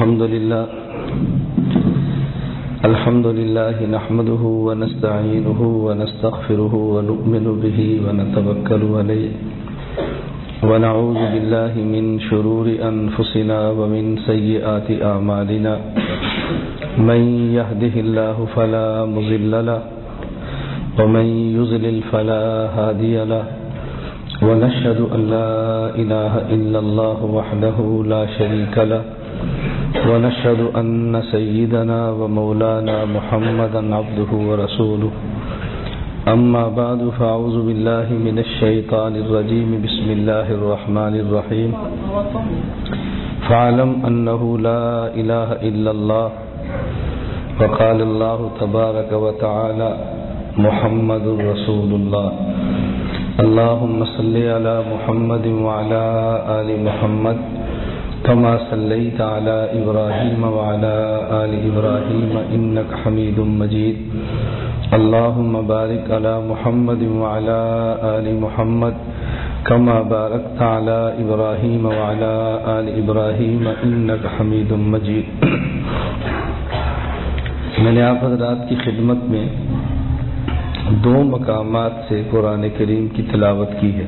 الحمد لله الحمد لله نحمده ونستعينه ونستغفره ونؤمن به ونتوكل عليه، ونعوذ بالله من شرور أنفسنا ومن سيئات أعمالنا. من يهده الله فلا مضل له، ومن يضلل فلا هادي له، ونشهد أن لا إله إلا الله وحده لا شريك له ونشهد أن سيدنا ومولانا محمدا عبده ورسوله. أما بعد، فأعوذ بالله من الشيطان الرجيم. بسم الله الرحمن الرحيم. فاعلم أنه لا إله إلا الله. وقال الله تبارك وتعالى محمد رسول الله. اللهم صل على محمد وعلى آل محمد. كما صليت على إبراهيم وعلى آل إبراهيم إنك حميد مجيد. اللهم بارك على محمد وعلى آل محمد كما باركت على إبراهيم وعلى آل إبراهيم إنك حميد مجيد. میں نے آپ حضرات کی خدمت میں دو مقامات سے قرآن کریم کی تلاوت کی ہے۔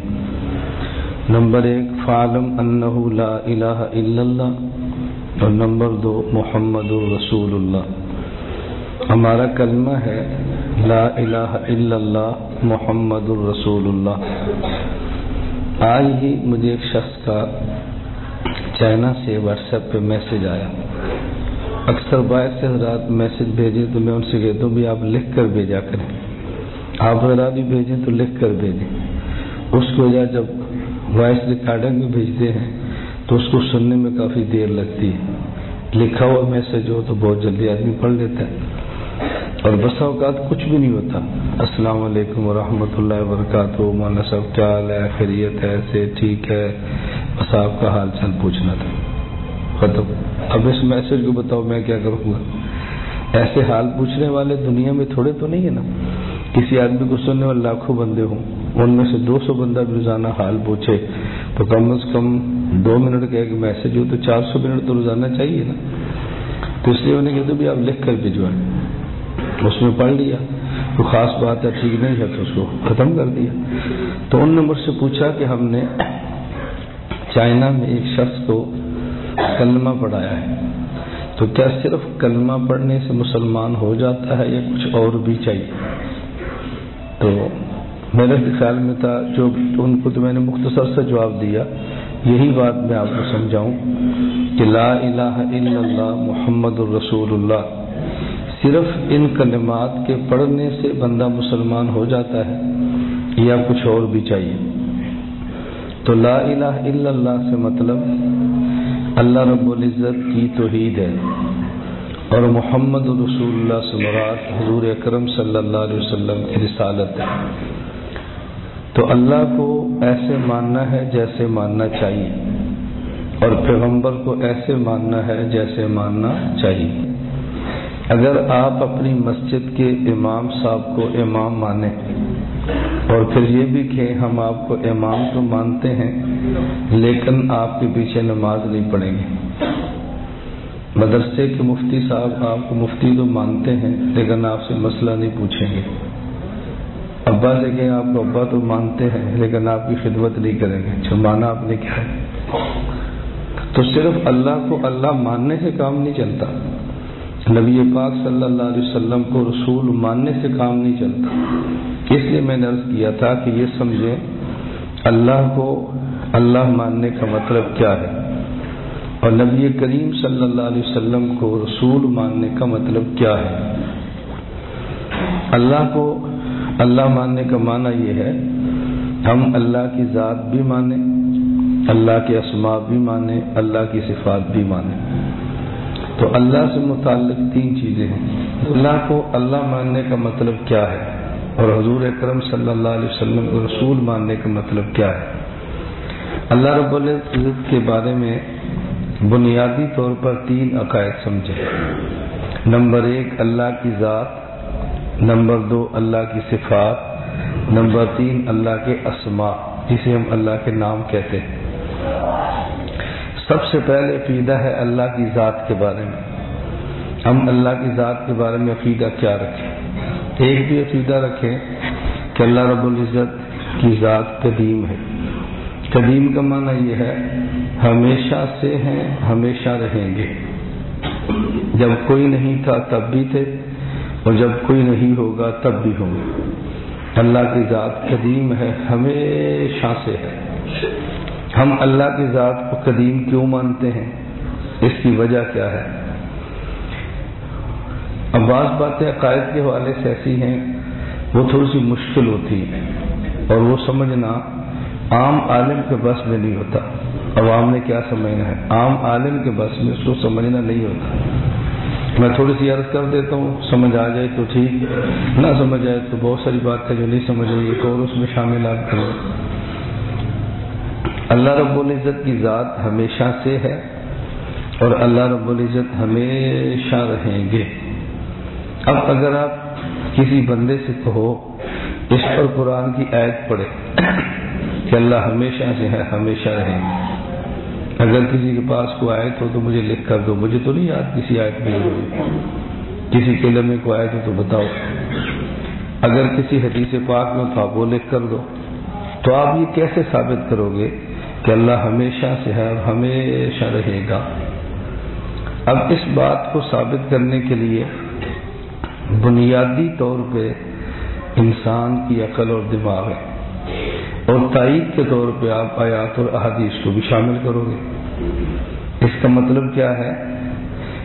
نمبر ایک فعالم انہ لا الہ الا اللہ، اور نمبر دو، محمد الرسول اللہ۔ ہمارا کلمہ ہے لا الہ الا اللہ، محمد الرسول اللہ۔ آج ہی مجھے ایک شخص کا چائنا سے واٹس ایپ پہ میسج آیا۔ اکثر باہر سے حضرات میسج بھیجیں تو میں ان سے کہتا ہوں بھی آپ لکھ کر بھیجا کریں۔ آپ ذرا بھی بھیجیں تو لکھ کر بھیجیں۔ اس کی وجہ جب وائس ریکارڈنگ میں بھیجتے ہیں، تو اس کو سننے میں کافی دیر لگتی ہے۔ لکھا ہوا میسج ہو تو بہت جلدی آدمی پڑھ لیتا ہے۔ اور بسا اوقات کچھ بھی نہیں ہوتا۔ السلام علیکم ورحمۃ اللہ وبرکاتہ۔ مولانا صاحب، کیا حال ہے؟ خیریت ہے؟ سے ٹھیک ہے؟ بس آپ کا حال چال پوچھنا تھا۔ ختم۔ اب اس میسج کو بتاؤ، میں کیا کروں گا؟ ایسے حال پوچھنے والے دنیا میں تھوڑے تو نہیں ہے نا؟ کسی آدمی کو سننے والے لاکھوں بندے ہوں، ان میں سے دو سو بندہ بھی روزانہ حال پوچھے، تو کم از کم دو منٹ کا ایک میسج ہو تو چار سو منٹ تو روزانہ چاہیے نا۔ تو اس لیے انہیں کہتے بھی آپ لکھ کر بھجوائیں اس میں پڑھ لیا، تو خاص بات ہے، ٹھیک نہیں ہے تو اس کو ختم کر دیا۔ تو ان نمبر سے پوچھا کہ ہم نے چائنا میں ایک شخص کو کلمہ پڑھایا ہے۔ تو کیا صرف کلمہ پڑھنے سے مسلمان ہو جاتا ہے یا کچھ اور بھی چاہیے؟ تو میرے خیال میں تھا، جو ان کو تو میں نے مختصر سے جواب دیا۔ یہی بات میں آپ کو سمجھاؤں کہ لا الہ الا اللہ محمد الرسول اللہ صرف ان کلمات کے پڑھنے سے بندہ مسلمان ہو جاتا ہے یا کچھ اور بھی چاہیے۔ تو لا الہ الا اللہ سے مطلب اللہ رب العزت کی توحید ہے۔ اور محمد رسول اللہ سے مراد حضور اکرم صلی اللہ علیہ وسلم کی رسالت ہے۔ تو اللہ کو ایسے ماننا ہے جیسے ماننا چاہیے اور پیغمبر کو ایسے ماننا ہے جیسے ماننا چاہیے۔ اگر آپ اپنی مسجد کے امام صاحب کو امام مانیں اور پھر یہ بھی کہ ہم آپ کو امام تو مانتے ہیں، لیکن آپ کے پیچھے نماز نہیں پڑھیں گے۔ مدرسے کے مفتی صاحب آپ کو مفتی تو مانتے ہیں، لیکن آپ سے مسئلہ نہیں پوچھیں گے۔ ابا سے کہ آپ کو ابا تو مانتے ہیں، لیکن آپ کی خدمت نہیں کریں گے۔ جو مانا آپ نے کیا ہے؟ تو صرف اللہ کو اللہ ماننے سے کام نہیں چلتا۔ نبی پاک صلی اللہ علیہ وسلم کو رسول ماننے سے کام نہیں چلتا۔ اس لیے میں نے عرض کیا تھا کہ یہ سمجھیں، اللہ کو اللہ ماننے کا مطلب کیا ہے؟ اور نبی کریم صلی اللہ علیہ وسلم کو رسول ماننے کا مطلب کیا ہے؟ اللہ کو اللہ ماننے کا معنی یہ ہے، ہم اللہ کی ذات بھی مانیں، اللہ کے اسماء بھی مانیں، اللہ کی صفات بھی مانیں۔ تو اللہ سے متعلق تین چیزیں ہیں۔ اللہ کو اللہ ماننے کا مطلب کیا ہے؟ اور حضور اکرم صلی اللہ علیہ وسلم کو رسول ماننے کا مطلب کیا ہے؟ اللہ رب العزت کے بارے میں بنیادی طور پر تین عقائد سمجھے نمبر ایک، اللہ کی ذات۔ نمبر دو، اللہ کی صفات۔ نمبر تین، اللہ کے اسماء، جسے ہم اللہ کے نام کہتے ہیں۔ سب سے پہلے عقیدہ ہے اللہ کی ذات کے بارے میں۔ ہم اللہ کی ذات کے بارے میں عقیدہ کیا رکھیں؟ ایک بھی عقیدہ رکھیں کہ اللہ رب العزت کی ذات قدیم ہے۔ قدیم کا معنی یہ ہے ہمیشہ سے ہیں، ہمیشہ رہیں گے۔ جب کوئی نہیں تھا تب بھی تھے، اور جب کوئی نہیں ہوگا تب بھی ہوں گے۔ اللہ کی ذات قدیم ہے، ہمیشہ سے ہے۔ ہم اللہ کی ذات کو قدیم کیوں مانتے ہیں؟ اس کی وجہ کیا ہے؟ اب بعض باتیں عقائد کے حوالے سے ایسی ہیں، وہ تھوڑی سی مشکل ہوتی ہیں، اور وہ سمجھنا عام عالم کے بس میں نہیں ہوتا۔ عوام نے کیا سمجھنا ہے؟ عام عالم کے بس میں اس کو سمجھنا نہیں ہوتا۔ میں تھوڑی سی عرض کر دیتا ہوں، سمجھ آ جائے تو ٹھیک، نہ سمجھ آئے تو بہت ساری بات ہے جو نہیں سمجھ رہی ایک اور اس میں شامل آپ کریں۔ اللہ رب العزت کی ذات ہمیشہ سے ہے اور اللہ رب العزت ہمیشہ رہیں گے۔ اب اگر آپ کسی بندے سے کہو، اس پر قرآن کی آیت پڑھے کہ اللہ ہمیشہ سے ہے، ہمیشہ رہیں گے اگر کسی کے پاس کوئی آیت ہو تو مجھے لکھ کر دو، مجھے تو نہیں یاد کسی آیت میں ہوئی کسی قلعے میں کوئی آیت ہو تو بتاؤ۔ اگر کسی حدیث پاک میں تو آپ وہ لکھ کر دو۔ تو آپ یہ کیسے ثابت کرو گے کہ اللہ ہمیشہ سے ہے اور ہمیشہ رہے گا؟ اب اس بات کو ثابت کرنے کے لیے بنیادی طور پہ انسان کی عقل اور دماغ ہے۔ اور تائید کے طور پہ آپ آیات اور احادیث کو بھی شامل کرو گے۔ اس کا مطلب کیا ہے؟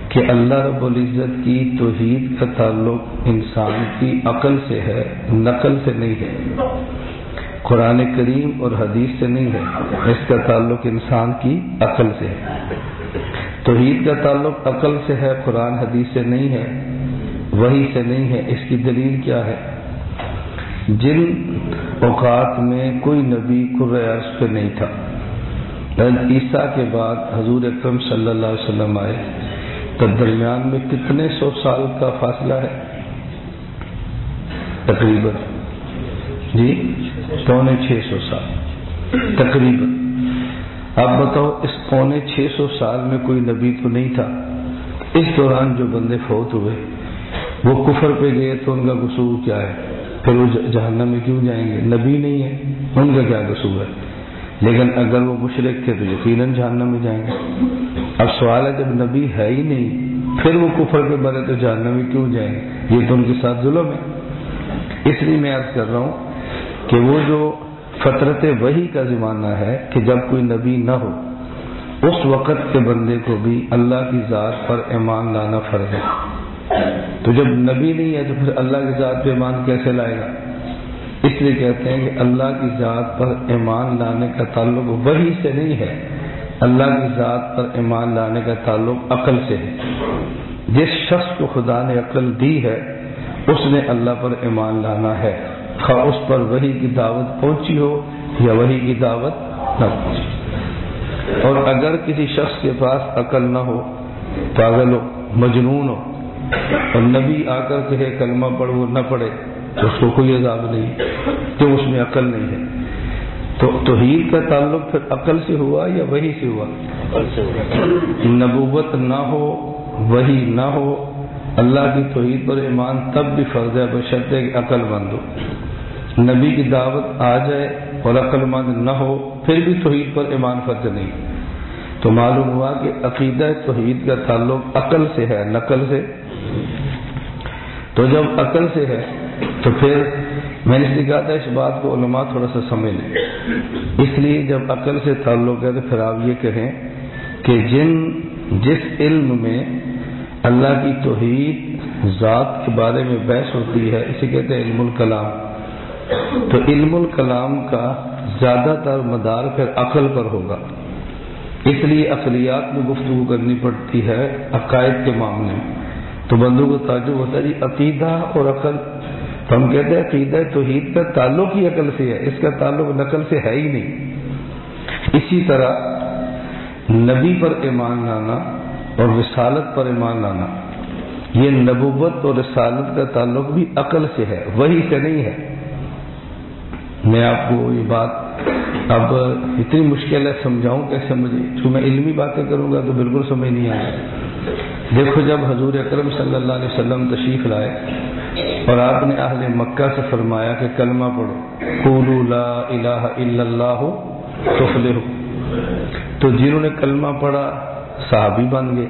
کہ اللہ رب العزت کی توحید کا تعلق انسان کی عقل سے ہے، نقل سے نہیں ہے۔ قرآن کریم اور حدیث سے نہیں ہے، اس کا تعلق انسان کی عقل سے ہے۔ توحید کا تعلق عقل سے ہے، قرآن حدیث سے نہیں ہے وہی سے نہیں ہے۔ اس کی دلیل کیا ہے؟ جن اوقات میں کوئی نبی عرض پہ نہیں تھا۔ عیسیٰ کے بعد حضور اکرم صلی اللہ علیہ وسلم آئے۔ تو درمیان میں کتنے سو سال کا فاصلہ ہے؟ تقریباً۔ جی؟ پونے چھ سو سال۔ تقریباً۔ آپ بتاؤ، اس پونے چھ سو سال میں کوئی نبی تو نہیں تھا؟ اس دوران جو بندے فوت ہوئے، وہ کفر پہ گئے تو ان کا قصور کیا ہے؟ پھر وہ جہنم میں کیوں جائیں گے؟ نبی نہیں ہے، ان کا کیا قصور ہے؟ لیکن اگر وہ مشرق تھے تو یقیناً جہنم میں جائیں گے۔ اب سوال ہے، جب نبی ہے ہی نہیں، پھر وہ کفر پہ بنے تو جہنم میں کیوں جائیں گے؟ یہ تو ان کے ساتھ ظلم ہے۔ اس لیے میں عرض کر رہا ہوں کہ وہ جو فطرت وہی کا زمانہ ہے کہ جب کوئی نبی نہ ہو، اس وقت کے بندے کو بھی اللہ کی ذات پر ایمان لانا فرض ہے۔ تو جب نبی نہیں ہے تو پھر اللہ کی ذات پہ ایمان کیسے لائے گا؟ اس لیے کہتے ہیں کہ اللہ کی ذات پر ایمان لانے کا تعلق وہی سے نہیں ہے۔ اللہ کی ذات پر ایمان لانے کا تعلق عقل سے ہے۔ جس شخص کو خدا نے عقل دی ہے، اس نے اللہ پر ایمان لانا ہے۔ خواہ اس پر وہی کی دعوت پہنچی ہو یا وہی کی دعوت نہ پہنچی۔ اور اگر کسی شخص کے پاس عقل نہ ہو، پاگل ہو، مجنون ہو اور نبی آ کر کہے، کلمہ پڑھ وہ نہ پڑھے، تو اس کو کوئی عذاب نہیں کہ اس میں عقل نہیں ہے۔ تو توحید کا تعلق پھر عقل سے ہوا یا وہی سے ہوا؟ نبوت نہ ہو وہی نہ ہو، اللہ کی توحید پر ایمان تب بھی فرض ہے بشرط کہ عقل مند ہو۔ نبی کی دعوت آ جائے اور عقل مند نہ ہو، پھر بھی توحید پر ایمان فرض نہیں۔ تو معلوم ہوا کہ عقیدہ توحید کا تعلق عقل سے ہے، نقل سے۔ تو جب عقل سے ہے، تو پھر میں نے کہا تھا، اس بات کو علماء تھوڑا سا سمجھ لیں۔ اس لیے جب عقل سے تعلق ہے، تو پھر آپ یہ کہیں کہ جن، جس علم میں اللہ کی توحید ذات کے بارے میں بحث ہوتی ہے، اسے کہتے ہیں علم الکلام۔ تو علم الکلام کا زیادہ تر مدار پھر عقل پر ہوگا۔ اس لیے اقلیات میں گفتگو کرنی پڑتی ہے عقائد کے معاملے میں۔ تو بندوں کو تعجب ہوتا ہے جی عقیدہ اور عقل۔ تو ہم کہتے ہیں عقیدہ توحید کا تعلق ہی عقل سے ہے، اس کا تعلق نقل سے ہے ہی نہیں۔ اسی طرح نبی پر ایمان لانا اور رسالت پر ایمان لانا، یہ نبوت اور رسالت کا تعلق بھی عقل سے ہے وہی سے نہیں ہے۔ میں آپ کو یہ بات اب اتنی مشکل ہے، سمجھاؤں کیسے مجھے؟ تو میں علمی باتیں کروں گا تو بالکل سمجھ نہیں آئے دیکھو جب حضور اکرم صلی اللہ علیہ وسلم تشریف لائے اور آپ نے اہل مکہ سے فرمایا کہ کلمہ پڑھو لا الہ الا اللہ تفلحو۔ تو جنہوں نے کلمہ پڑھا، صحابی بن گئے۔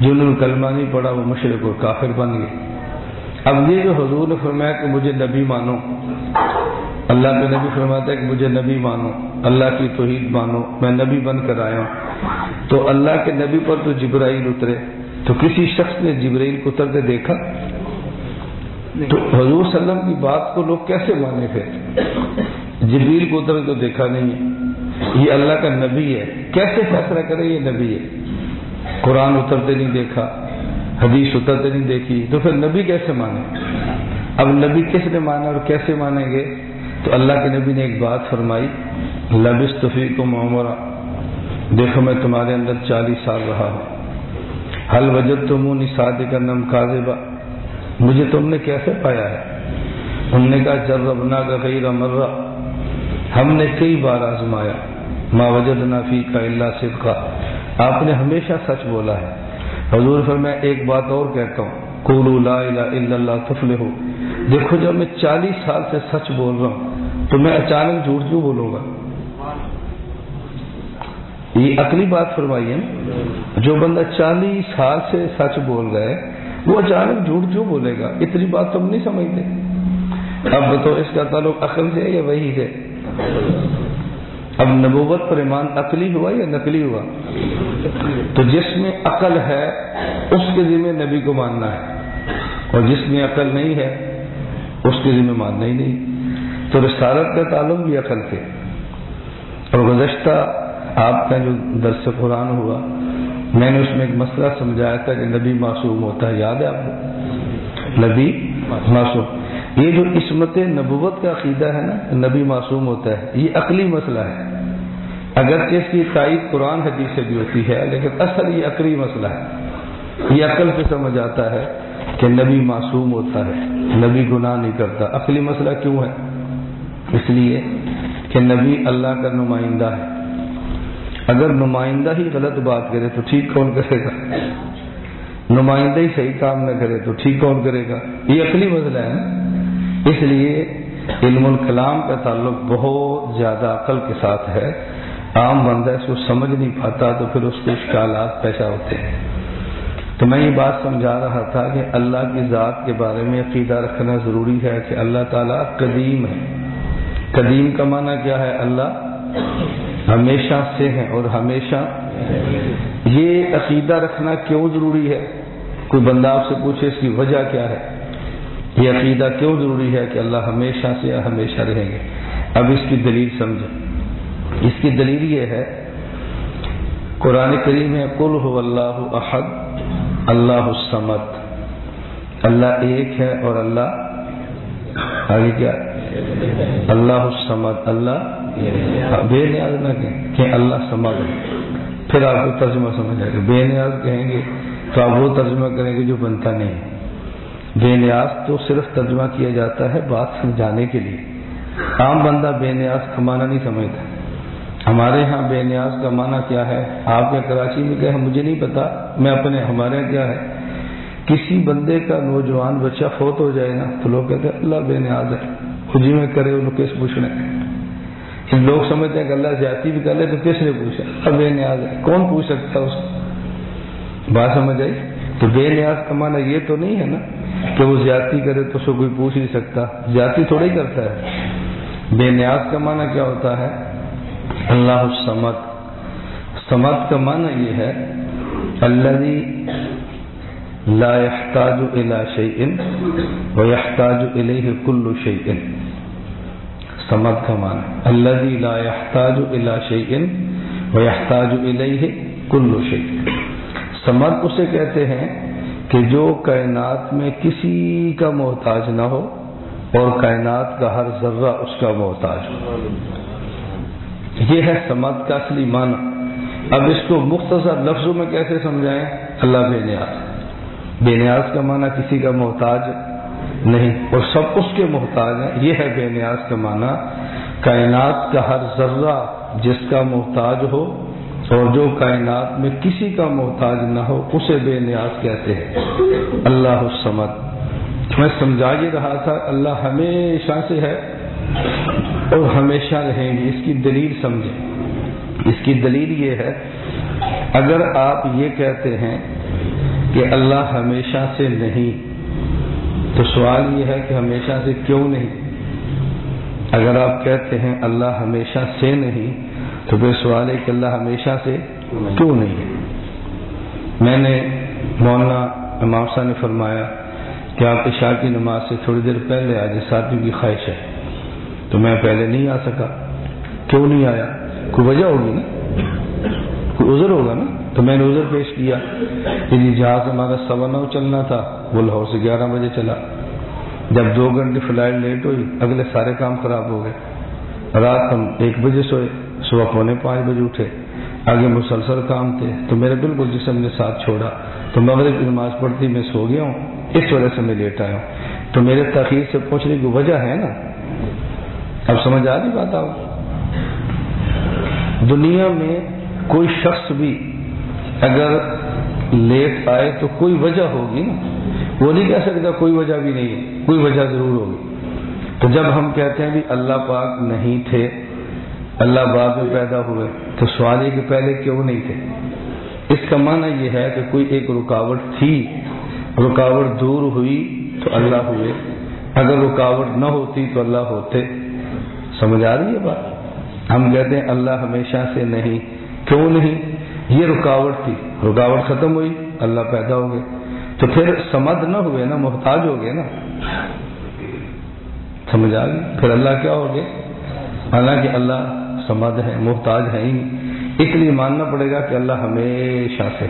جنہوں نے کلمہ نہیں پڑھا، وہ مشرق اور کافر بن گئے۔ اب یہ جو حضور نے فرمایا کہ مجھے نبی مانو اللہ کے نبی فرماتا ہے کہ مجھے نبی مانو، اللہ کی توحید مانو، میں نبی بن کر آیا ہوں۔ تو اللہ کے نبی پر تو جبرائیل اترے۔ تو کسی شخص نے جبرائیل کو اترتے دیکھا؟ تو حضور صلی اللہ علیہ وسلم کی بات کو لوگ کیسے مانے پھر جبریل کو اتر تو دیکھا نہیں ہے۔ یہ اللہ کا نبی ہے۔ کیسے فیصلہ کرے یہ نبی ہے؟ قرآن اترتے نہیں دیکھا، حدیث اترتے نہیں دیکھی۔ تو پھر نبی کیسے مانے؟ اب نبی کس نے مانا اور کیسے مانیں گے؟ تو اللہ کے نبی نے ایک بات فرمائی لبس تفیق کو معمرہ دیکھو میں تمہارے اندر چالیس سال رہا ہوں۔ حل وجد تو منہ نساد کا نم کاذبہ مجھے تم نے کیسے پایا ہے؟ انہوں نے کہا جربنا کا غیر مرہ۔ ہم نے کئی بار آزمایا، ما وجد نافی کا اللہ صف آپ نے ہمیشہ سچ بولا ہے۔ حضور پھر میں ایک بات اور کہتا ہوں قولو لا الہ الا اللہ تفلحو۔ دیکھو جب میں چالیس سال سے سچ بول رہا ہوں، تو میں اچانک جھوٹ کیوں بولوں گا؟ یہ عقلی بات فرمائی ہے جو بندہ چالیس سال سے سچ بول گئے وہ اچانک جھوٹ کیوں بولے گا؟ اتنی بات تم نہیں سمجھتے۔ اب تو اس کا تعلق عقل سے یا وہی سے؟ اب نبوت پر ایمان عقلی ہوا یا نقلی ہوا؟ تو جس میں عقل ہے، اس کے ذمہ نبی کو ماننا ہے، اور جس میں عقل نہیں ہے اس کے ذمہ ماننا ہی نہیں۔ تو رسالت کا تعلق بھی عقل سے اور گزشتہ آپ کا جو درس قرآن ہوا، میں نے اس میں ایک مسئلہ سمجھایا تھا کہ نبی معصوم ہوتا ہے۔ یاد ہے آپ کو؟ نبی معصوم۔ یہ جو عصمت نبوت کا عقیدہ ہے نا، نبی معصوم ہوتا ہے، یہ عقلی مسئلہ ہے۔ اگرچہ اس کی تائید قرآن حدیث سے بھی ہوتی ہے، لیکن اصل یہ عقلی مسئلہ ہے۔ یہ عقل سے سمجھ آتا ہے۔ کہ نبی معصوم ہوتا ہے، نبی گناہ نہیں کرتا۔ عقلی مسئلہ کیوں ہے؟ اس لیے کہ نبی اللہ کا نمائندہ ہے۔ اگر نمائندہ ہی غلط بات کرے تو ٹھیک کون کرے گا؟ نمائندہ ہی صحیح کام نہ کرے تو ٹھیک کون کرے گا؟ یہ اصلی مسئلہ ہے۔ اس لیے علم الکلام کا تعلق بہت زیادہ عقل کے ساتھ ہے۔ عام بندہ اس کو سمجھ نہیں پاتا تو پھر اس کے اشکالات پیدا ہوتے ہیں۔ تو میں یہ بات سمجھا رہا تھا کہ اللہ کی ذات کے بارے میں عقیدہ رکھنا ضروری ہے کہ اللہ تعالیٰ قدیم ہے۔ قدیم کا معنی کیا ہے؟ اللہ ہمیشہ سے ہیں اور ہمیشہ یہ عقیدہ رکھنا کیوں ضروری ہے؟ کوئی بندہ آپ سے پوچھے اس کی وجہ کیا ہے؟ یہ عقیدہ کیوں ضروری ہے کہ اللہ ہمیشہ سے ہمیشہ رہیں گے؟ اب اس کی دلیل سمجھیں۔ اس کی دلیل یہ ہے، قرآن کریم ہے کل ہو اللہ احد اللہ السمت اللہ ایک ہے اور اللہ آگے کیا؟ اللہ السمت اللہ بے نیاز نہ کہیں کہ اللہ سمجھ پھر آپ کو ترجمہ سمجھ آئے گا۔ بے نیاز کہیں گے تو آپ وہ ترجمہ کریں گے جو بنتا نہیں بے نیاز تو صرف ترجمہ کیا جاتا ہے بات سمجھانے کے لیے۔ عام بندہ بے نیاز کا معنی نہیں سمجھتا۔ ہمارے ہاں بے نیاز کا معنی کیا ہے؟ آپ کے کراچی میں کیا ہے مجھے نہیں پتا، میں اپنے، ہمارے یہاں کیا ہے۔ کسی بندے کا نوجوان بچہ فوت ہو جائے نا، تو لوگ کہتے ہیں، اللہ بے نیاز ہے۔ خوشی میں کرے، انہوں کیس پوچھ رہے ہیں لوگ سمجھتے ہیں کہ اللہ زیادتی بھی کر لے، تو کس نے پوچھا؟ اب بے نیاز ہے۔ کون پوچھ سکتا اس کو؟ بات سمجھ آئی؟ تو بے نیاز کا معنی یہ تو نہیں ہے نا کہ وہ زیادتی کرے تو اس کو کوئی پوچھ نہیں سکتا۔ زیادتی تھوڑا ہی کرتا ہے۔ بے نیاز کا معنی کیا ہوتا ہے؟ اللہ سمت سمت کا معنی یہ ہے اللہ لا يحتاج الى شيء ويحتاج اليه كل شيء سمد کا معنی اللہ لا يحتاج الى شيء ويحتاج اليه كل شيء سمد اسے کہتے ہیں کہ جو کائنات میں کسی کا محتاج نہ ہو اور کائنات کا ہر ذرہ اس کا محتاج ہو۔ یہ ہے سمد کا اصلی معنی۔ اب اس کو مختصر لفظوں میں کیسے سمجھائیں؟ اللہ بے نیاز۔ بے نیاز کا معنی کسی کا محتاج نہیں، اور سب اس کے محتاج ہیں۔ یہ ہے بے نیاز کا معنی۔ کائنات کا ہر ذرہ جس کا محتاج ہو، اور جو کائنات میں کسی کا محتاج نہ ہو، اسے بے نیاز کہتے ہیں۔ اللہ السمد میں سمجھا یہ رہا تھا، اللہ ہمیشہ سے ہے۔ اور ہمیشہ رہیں گی۔ اس کی دلیل سمجھیں۔ اس کی دلیل یہ ہے، اگر آپ یہ کہتے ہیں کہ اللہ ہمیشہ سے نہیں، تو سوال یہ ہے کہ ہمیشہ سے کیوں نہیں؟ اگر آپ کہتے ہیں اللہ ہمیشہ سے نہیں، تو پھر سوال ہے کہ اللہ ہمیشہ سے کیوں نہیں ہے؟ میں نے مولانا امام صاحب نے فرمایا کہ آپ عشاء کی نماز سے تھوڑی دیر پہلے آج اس آدمی کی خواہش ہے۔ تو میں پہلے نہیں آ سکا۔ کیوں نہیں آیا؟ کوئی وجہ ہوگی نا؟ کوئی عذر ہوگا نا؟ تو میں نے عذر پیش کیا۔ کہ جی جہاز ہمارا سوا نو چلنا تھا، وہ لاہور سے گیارہ بجے چلا۔ جب دو گھنٹے فلائٹ لیٹ ہوئی، اگلے سارے کام خراب ہو گئے۔ رات ہم ایک بجے سوئے، صبح پونے پانچ بجے اٹھے۔ آگے مسلسل کام تھے، تو میرے بالکل جسم نے ساتھ چھوڑا۔ تو مغرب کی نماز پڑھتی میں سو گیا ہوں، اس وجہ سے میں لیٹ آیا ہوں۔ تو میرے تاخیر سے پوچھنے کی وجہ ہے نا؟ اب سمجھ آ نہیں پاتا ہوں دنیا میں کوئی شخص بھی اگر لیٹ آئے تو کوئی وجہ ہوگی نا؟ وہ نہیں کہہ سکتا کوئی وجہ بھی نہیں کوئی وجہ ضرور ہوگی۔ تو جب ہم کہتے ہیں بھی اللہ پاک نہیں تھے، اللہ بعد میں پیدا ہوئے، تو سوال یہ کہ پہلے کیوں نہیں تھے؟ اس کا معنی یہ ہے کہ کوئی ایک رکاوٹ تھی، رکاوٹ دور ہوئی تو اللہ ہوئے، اگر رکاوٹ نہ ہوتی تو اللہ ہوتے۔ سمجھ آ رہی ہے بات؟ ہم کہتے ہیں اللہ ہمیشہ سے نہیں، کیوں نہیں؟ یہ رکاوٹ تھی، رکاوٹ ختم ہوئی، اللہ پیدا ہو گئے۔ تو پھر سمد نہ ہوئے نا، محتاج ہو گئے نا۔ سمجھ آ گئی؟ پھر اللہ کیا ہو گئے؟ حالانکہ اللہ سمد ہے، محتاج ہے ہی۔ اس لیے ماننا پڑے گا کہ اللہ ہمیشہ سے۔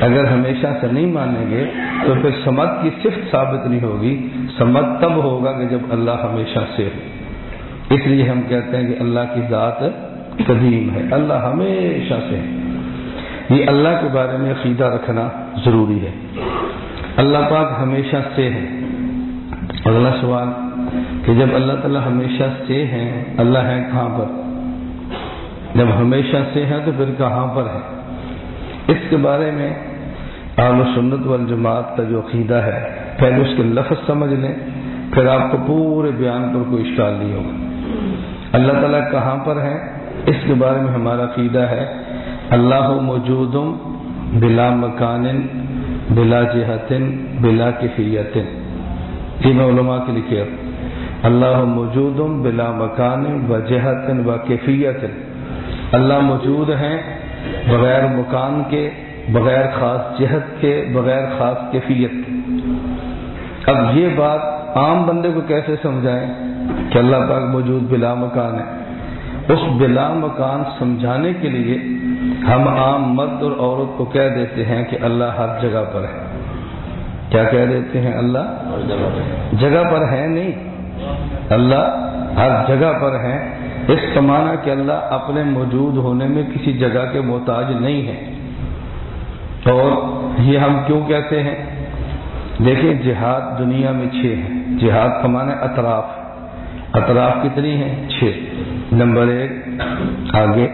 اگر ہمیشہ سے نہیں مانیں گے، تو پھر سمد کی صفت ثابت نہیں ہوگی۔ سمد تب ہوگا کہ جب اللہ ہمیشہ سے۔ ہو اس لیے ہم کہتے ہیں کہ اللہ کی ذات قدیم ہے۔ اللہ ہمیشہ سے یہ اللہ کے بارے میں عقیدہ رکھنا ضروری ہے۔ اللہ پاک ہمیشہ سے ہے اگلا سوال کہ جب اللہ تعالیٰ ہمیشہ سے ہیں، اللہ ہے کہاں پر؟ جب ہمیشہ سے ہے تو پھر کہاں پر ہے اس کے بارے میں و سنت والجماعت کا جو عقیدہ ہے، پہلے اس کے لفظ سمجھ لیں، پھر آپ کو پورے بیان پر کوئی اشکال نہیں ہوگا۔ اللہ تعالیٰ کہاں پر ہے؟ اس کے بارے میں ہمارا عقیدہ ہے۔ اللہ موجود بلا مکان بلا جہت بلا کفیت تین علماء کے لکھے اللہ موجود بلا مکان و جہت و کیفیت اللہ موجود ہیں بغیر مکان کے، بغیر خاص جہت کے، بغیر خاص کیفیت۔ کے اب یہ بات عام بندے کو کیسے سمجھائیں؟ کہ اللہ پاک موجود بلا مکان ہے۔ اس بلا مکان سمجھانے کے لیے ہم عام مرد اور عورت کو کہہ دیتے ہیں کہ اللہ ہر جگہ پر ہے۔ کیا کہہ دیتے ہیں اللہ؟ جگہ پر ہے نہیں۔ اللہ ہر جگہ پر ہے۔ اس کا معنی کہ اللہ اپنے موجود ہونے میں کسی جگہ کے محتاج نہیں ہے۔ اور یہ ہم کیوں کہتے ہیں؟ دیکھیں جہاد دنیا میں چھ ہیں۔ جہاد کا معنی اطراف۔ اطراف کتنی ہیں؟ چھ۔ نمبر ایک، آگے۔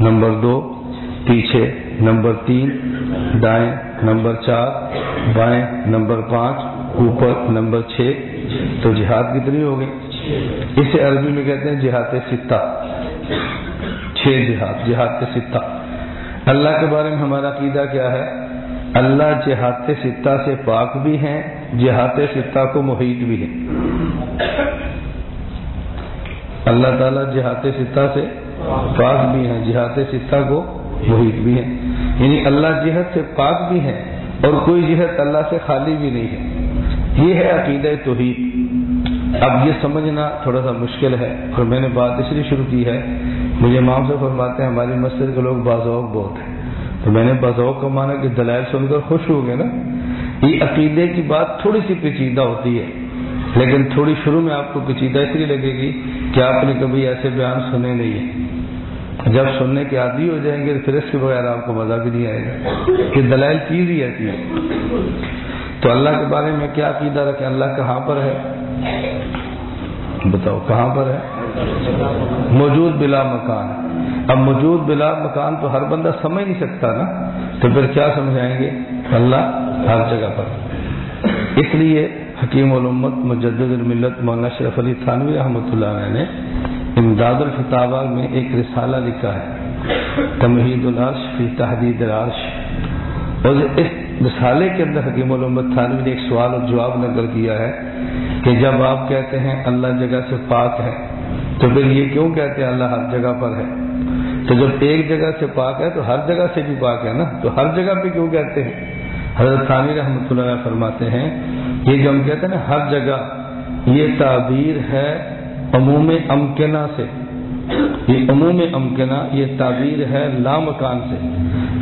نمبر دو، پیچھے۔ نمبر تین، دائیں۔ نمبر چار، بائیں۔ نمبر پانچ، اوپر۔ نمبر چھ۔ تو جہاد کتنی ہو گئی؟ اسے عربی میں کہتے ہیں جہاد ستہ چھ جہاد جہاد ستہ اللہ کے بارے میں ہمارا عقیدہ کیا ہے؟ اللہ جہاد ستہ سے پاک بھی ہیں، جہاد ستہ کو محیط بھی ہے اللہ تعالیٰ جہاد ستہ سے پاک بھی ہیں، جہاد ستہ کو محیط بھی ہے یعنی اللہ جہت سے پاک بھی ہے اور کوئی جہت اللہ سے خالی بھی نہیں ہے۔ یہ ہے عقیدہ توحید۔ اب یہ سمجھنا تھوڑا سا مشکل ہے اور میں نے بات اس لیے شروع کی ہے، مجھے امام سے فرماتے ہیں، ہماری مسجد کے لوگ بازوق بہت ہیں۔ تو میں نے بازوق کا مانا کہ دلائل سن کر خوش ہو گئے نا۔ یہ عقیدے کی بات تھوڑی سی پیچیدہ ہوتی ہے۔ لیکن تھوڑی شروع میں آپ کو پیچیدہ اس لیے لگے گی کہ آپ نے کبھی ایسے بیان سنے نہیں جب سننے کے عادی ہو جائیں گے پھر اس کے بغیر آپ کو مزہ بھی نہیں آئے گا کہ دلائل چیز ہی ایسی ہے تو اللہ کے بارے میں کیا عقیدہ رکھیں؟ اللہ کہاں پر ہے؟ بتاؤ، کہاں پر ہے؟ موجود بلا مکان۔ اب موجود بلا مکان تو ہر بندہ سمجھ نہیں سکتا نا۔ تو پھر کیا سمجھائیں گے؟ اللہ ہر جگہ پر۔ اس لیے حکیم الامت مجدد الملت مولانا شرف علی تھانوی رحمۃ اللہ علیہ نے امداد الفتابہ میں ایک رسالہ لکھا ہے، تمہید العرش فی تحدید العرش۔ اور اس رسالے کے اندر حکیم الامت تھانوی نے ایک سوال اور جواب نقل کیا ہے کہ جب آپ کہتے ہیں اللہ جگہ سے پاک ہے، تو پھر یہ کیوں کہتے ہیں اللہ ہر جگہ پر ہے؟ تو جب ایک جگہ سے پاک ہے، تو ہر جگہ سے بھی پاک ہے نا؟ تو ہر جگہ پہ کیوں کہتے ہیں؟ حضرت ثانی رحمۃ اللہ فرماتے ہیں، یہ جو ہم کہتے ہیں نا، ہر جگہ یہ تعبیر ہے عموم امکنہ سے۔ یہ عموم امکنہ، یہ تعبیر ہے لامکان سے۔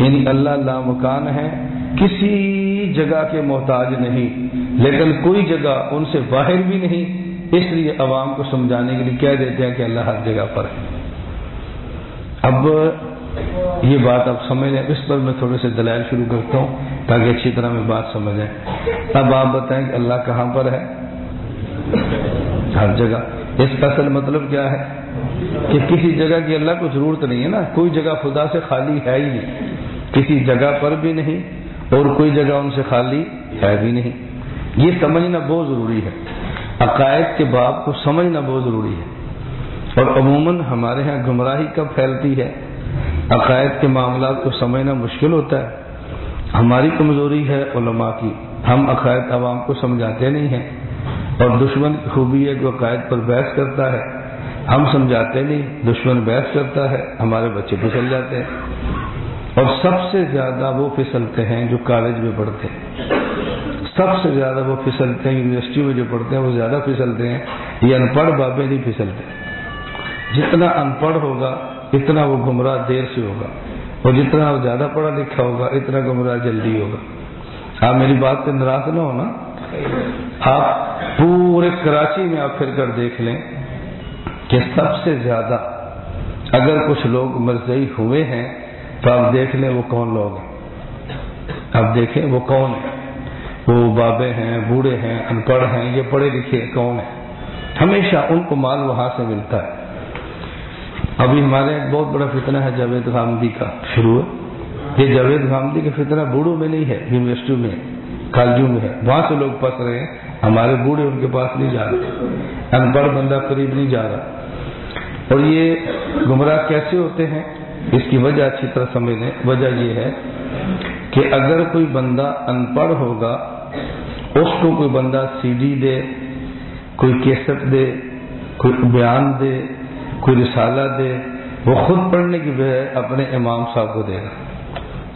یعنی اللہ لامکان ہے، کسی جگہ کے محتاج نہیں، لیکن کوئی جگہ ان سے باہر بھی نہیں۔ اس لیے عوام کو سمجھانے کے لیے کہہ دیتے ہیں کہ اللہ ہر جگہ پر ہے۔ اب یہ بات آپ سمجھ لیں۔ اس پر میں تھوڑے سے دلائل شروع کرتا ہوں تاکہ اچھی طرح میں بات سمجھ لیں اب آپ بتائیں کہ اللہ کہاں پر ہے؟ ہر جگہ۔ اس کا اصل مطلب کیا ہے؟ کہ کسی جگہ کی اللہ کو ضرورت نہیں ہے نا۔ کوئی جگہ خدا سے خالی ہے ہی نہیں۔ کسی جگہ پر بھی نہیں اور کوئی جگہ ان سے خالی ہے بھی نہیں۔ یہ سمجھنا بہت ضروری ہے۔ عقائد کے باب کو سمجھنا بہت ضروری ہے۔ اور عموماً ہمارے ہاں گمراہی کب پھیلتی ہے؟ عقائد کے معاملات کو سمجھنا مشکل ہوتا ہے۔ ہماری کمزوری ہے علماء کی۔ ہم عقائد عوام کو سمجھاتے نہیں ہیں۔ اور دشمن کی خوبی ہے کہ عقائد پر بحث کرتا ہے۔ ہم سمجھاتے نہیں، دشمن بحث کرتا ہے، ہمارے بچے پھسل جاتے ہیں۔ اور سب سے زیادہ وہ پھسلتے ہیں جو کالج میں پڑھتے ہیں۔ سب سے زیادہ وہ پھسلتے ہیں، یونیورسٹی میں جو پڑھتے ہیں، وہ زیادہ پھسلتے ہیں۔ یہ ان پڑھ بابے نہیں پھسلتے۔ جتنا ان پڑھ ہوگا اتنا وہ گمراہ دیر سے ہوگا اور جتنا وہ زیادہ پڑھا لکھا ہوگا، اتنا گمراہ جلدی ہوگا۔ آپ میری بات پہ ناراض نہ ہونا۔ آپ پورے کراچی میں آپ پھر کر دیکھ لیں کہ سب سے زیادہ اگر کچھ لوگ مرضی ہوئے ہیں تو آپ دیکھ لیں وہ کون لوگ ہیں۔ آپ دیکھیں وہ کون ہیں۔ وہ بابے ہیں، بوڑھے ہیں، ان پڑھ ہیں، یہ پڑھے لکھے کون ہیں۔ ہمیشہ ان کو مال وہاں سے ملتا ہے۔ ابھی ہمارے بہت بڑا فتنہ ہے جاوید غامدی کا، شروع ہے یہ جاوید غامدی کا فتنہ بوڑھوں میں نہیں ہے یونیورسٹی میں، کالجوں میں ہے۔ وہاں سے لوگ پھنس رہے ہیں، ہمارے بوڑھے ان کے پاس نہیں جا رہے ان پڑھ بندہ قریب نہیں جا رہا۔ اور یہ گمراہ کیسے ہوتے ہیں؟ اس کی وجہ اچھی طرح سمجھ لیں وجہ یہ ہے کہ اگر کوئی بندہ ان پڑھ ہوگا، اس کو کوئی بندہ سی ڈی دے، کوئی کیسٹ دے، کوئی بیان دے کوئی رسالہ دے، وہ خود پڑھنے کی بجائے اپنے امام صاحب کو دے گا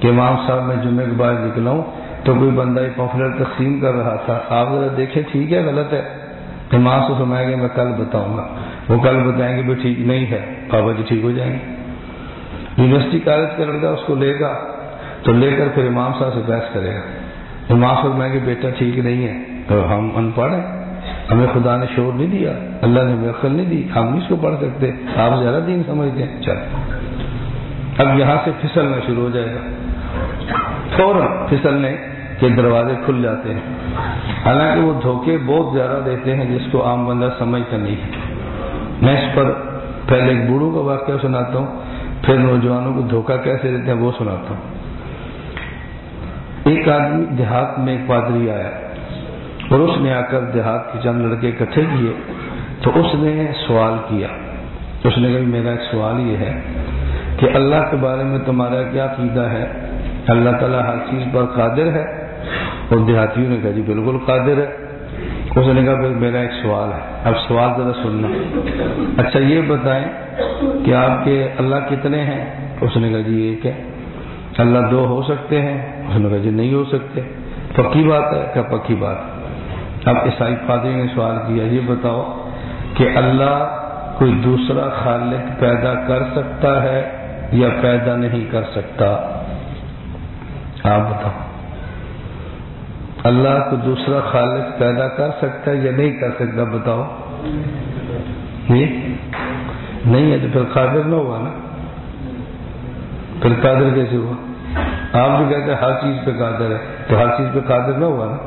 کہ امام صاحب میں جمعے کے بعد نکلا تو کوئی بندہ یہ پمفلٹ تقسیم کر رہا تھا، آپ ذرا دیکھیں ٹھیک ہے، غلط ہے۔ امام سے سمائے گا میں کل بتاؤں گا۔ وہ کل بتائیں گے بھی ٹھیک نہیں ہے، بابا جی ٹھیک ہو جائیں گے۔ یونیورسٹی کالج کا لڑکا اس کو لے گا، تو لے کر پھر امام صاحب سے بحث کرے گا۔ امام صاحب میں کہ بیٹا ٹھیک نہیں ہے، تو ہم ان پڑھ ہیں۔ ہمیں خدا نے شور نہیں دیا، اللہ نے ہمیں عقل نہیں دی، ہم نہیں اس کو پڑھ سکتے، آپ زیادہ دین سمجھتے ہیں۔ چل۔ اب یہاں سے پھسلنا شروع ہو جائے گا۔ فوراً پھسلنے کے دروازے کھل جاتے ہیں۔ حالانکہ وہ دھوکے بہت زیادہ دیتے ہیں، جس کو عام بندہ سمجھتا نہیں۔ ہے میں اس پر پہلے ایک بوڑھوں کا واقعہ سناتا ہوں، پھر نوجوانوں کو دھوکہ کیسے دیتے ہیں وہ سناتا ہوں۔ ایک آدمی دیہات میں ایک پادری آیا۔ اور اس نے آ کر دیہات کے چند لڑکے اکٹھے کیے تو اس نے سوال کیا۔ اس نے کہا میرا ایک سوال یہ ہے کہ اللہ کے بارے میں تمہارا کیا عقیدہ ہے؟ اللہ تعالیٰ ہر چیز پر قادر ہے؟ اور دیہاتیوں نے کہا جی بالکل قادر ہے۔ اس نے کہا میرا ایک سوال ہے۔ اب سوال ذرا سننا۔ اچھا یہ بتائیں کہ آپ کے اللہ کتنے ہیں؟ اس نے کہا جی ایک ہے اللہ دو ہو سکتے ہیں۔ اس نے کہا جی نہیں ہو سکتے۔ پکی بات ہے؟ کیا پکی بات ہے؟ اب عیسائی پادری نے سوال کیا، یہ بتاؤ کہ اللہ کوئی دوسرا خالق پیدا کر سکتا ہے یا پیدا نہیں کر سکتا؟ آپ بتاؤ۔ اللہ کو دوسرا خالق پیدا کر سکتا ہے یا نہیں کر سکتا؟ بتاؤ۔ جی؟ نہیں ہے تو پھر قادر نہ ہوا نا؟ پھر قادر کیسے ہوا؟ آپ بھی کہتے ہیں ہر چیز پہ قادر ہے، تو ہر چیز پہ قادر نہ ہوا نا؟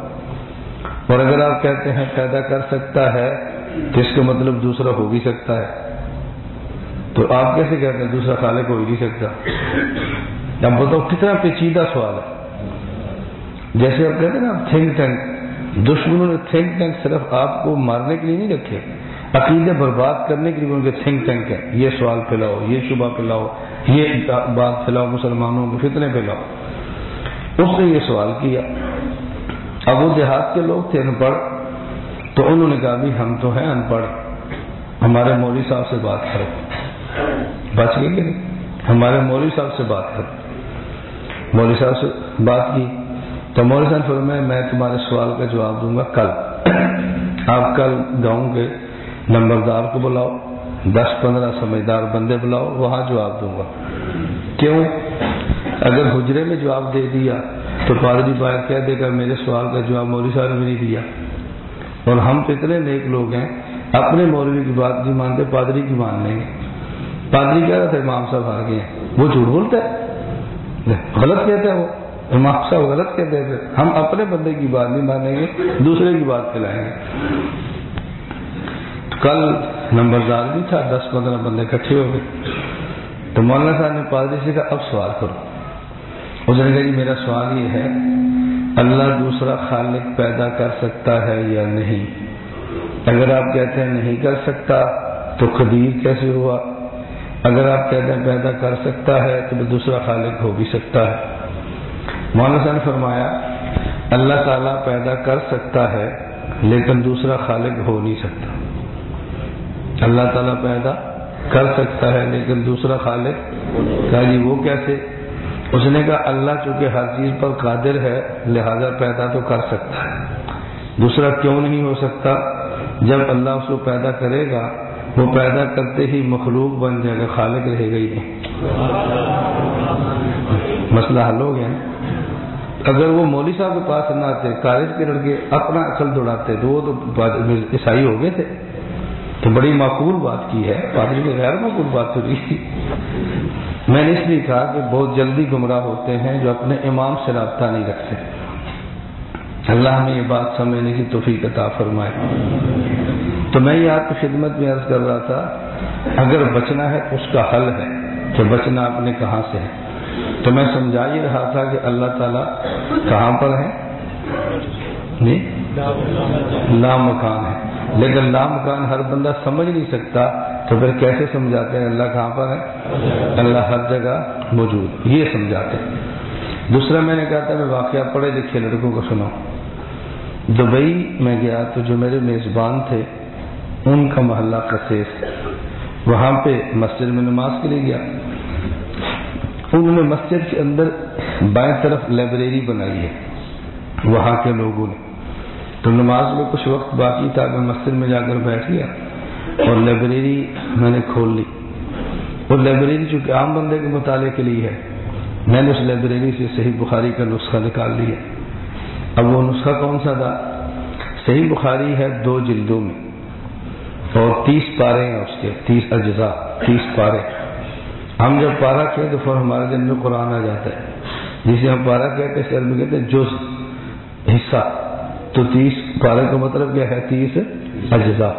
اور اگر آپ کہتے ہیں پیدا کر سکتا ہے تو اس کا مطلب دوسرا ہو بھی سکتا ہے۔ تو آپ کیسے کہتے ہیں دوسرا خالق ہو ہی نہیں سکتا؟ اب بتاؤ کتنا پیچیدہ سوال ہے۔ جیسے آپ کہتے ہیں نا تھنک ٹینک دشمنوں نے تھنک ٹینک صرف آپ کو مارنے کے لیے نہیں رکھے، عقیدے برباد کرنے کے لیے ان کے تھنک ٹینک ہے یہ سوال پھیلاؤ، یہ شبہ پھیلاؤ، یہ بات پھیلاؤ، مسلمانوں کے فتنے پھیلاؤ۔ اس نے یہ سوال کیا۔ اب وہ دیہات کے لوگ تھے ان پڑھ تو انہوں نے کہا بھی ہم تو ہیں ان پڑھ ہمارے مولوی صاحب سے بات کرو۔ بچ گئے کہ نہیں؟ ہمارے مولوی صاحب سے بات کرو۔ مولوی صاحب سے بات کی، تو مولوی صاحب فرمائے میں تمہارے سوال کا جواب دوں گا کل۔ آپ کل گاؤں کے نمبردار کو بلاؤ، دس پندرہ سمجھدار بندے بلاؤ، وہاں جواب دوں گا۔ کیوں؟ اگر حجرے میں جواب دے دیا تو پادری باہر کہہ دے گا، میرے سوال کا جواب مولوی صاحب نے بھی نہیں دیا۔ اور ہم تو اتنے نیک لوگ ہیں، اپنے مولوی کی بات نہیں مانتے، پادری کی مان لیں گے۔ پادری کہہ رہا تھا، امام صاحب ہار گئے وہ جھوٹ بولتا ہے۔ غلط کہتے ہیں وہ۔ امام صاحب غلط کہتے تھے ہم اپنے بندے کی بات نہیں مانیں گے، دوسرے کی بات پھیلائیں گے۔ کل نمبردار بھی تھا، دس پندرہ بندے اکٹھے ہو گئے۔ تو مولانا صاحب نے پادری سے کہا، اب سوال کرو۔ اس نے کہا جی میرا سوال یہ ہے، اللہ دوسرا خالق پیدا کر سکتا ہے یا نہیں؟ اگر آپ کہتے ہیں نہیں کر سکتا، تو قدیر کیسے ہوا؟ اگر آپ کہتے ہیں پیدا کر سکتا ہے، تو دوسرا خالق ہو بھی سکتا ہے۔ مولانا صاحب نے فرمایا، اللہ تعالیٰ پیدا کر سکتا ہے، لیکن دوسرا خالق ہو نہیں سکتا۔ اللہ تعالیٰ پیدا کر سکتا ہے، لیکن دوسرا خالق؟ کہا جی وہ کیسے؟ اس نے کہا، اللہ چونکہ ہر چیز پر قادر ہے، لہذا پیدا تو کر سکتا ہے۔ دوسرا، کیوں نہیں ہو سکتا؟ جب اللہ اس کو پیدا کرے گا، وہ پیدا کرتے ہی مخلوق بن جائے گا، خالق رہے گا مسئلہ حل ہو گیا۔ اگر وہ مولوی صاحب کے پاس نہ آتے، کالج کے لڑکے اپنا عقل دوڑاتے، تو وہ تو عیسائی ہو گئے تھے۔ تو بڑی معقول بات کی ہے پادری کی غیر معقول بات تو نہیں۔ میں نے اس لیے کہا کہ بہت جلدی گمراہ ہوتے ہیں جو اپنے امام سے رابطہ نہیں رکھتے۔ اللہ ہمیں یہ بات سمجھنے کی توفیق عطا فرمائے۔ تو میں یہ آپ کی خدمت میں عرض کر رہا تھا، اگر بچنا ہے اس کا حل ہے کہ بچنا آپ نے کہاں سے ہے۔ تو میں سمجھا ہی رہا تھا کہ اللہ تعالیٰ کہاں پر ہے؟ جی؟ لام مکان ہے۔ لیکن لامکان ہر بندہ سمجھ نہیں سکتا، تو پھر کیسے سمجھاتے ہیں؟ اللہ کہاں پر ہے؟ اللہ ہر جگہ موجود، یہ سمجھاتے ہیں۔ دوسرا میں نے کہا تھا، میں واقعہ پڑھے لکھے لڑکوں کو سنو دبئی میں گیا تو جو میرے میزبان تھے، ان کا محلہ کسیس وہاں پہ مسجد میں نماز کے لیے گیا۔ انہوں نے مسجد کے اندر بائیں طرف لائبریری بنائی ہے۔ وہاں کے لوگوں نے تو نماز میں کچھ وقت باقی تھا میں مسجد میں جا کر بیٹھ گیا اور لائبریری میں نے کھول لی۔ وہ لائبریری چونکہ عام بندے کے مطالعے کے لیے ہے، میں نے اس لائبریری سے صحیح بخاری کا نسخہ نکال لیا۔ اب وہ نسخہ کون سا تھا؟ صحیح بخاری ہے دو جلدوں میں اور تیس پارے ہیں اس کے، تیس اجزاء، تیس پارے۔ ہم جب پارا کہتے تو پھر ہمارے دن میں قرآن آ جاتا ہے۔ جسے ہم پارا کہتے ہیں میں کہتے ہیں جز، حصہ۔ تو تیس پارے کا مطلب کیا ہے تیس اجزاء۔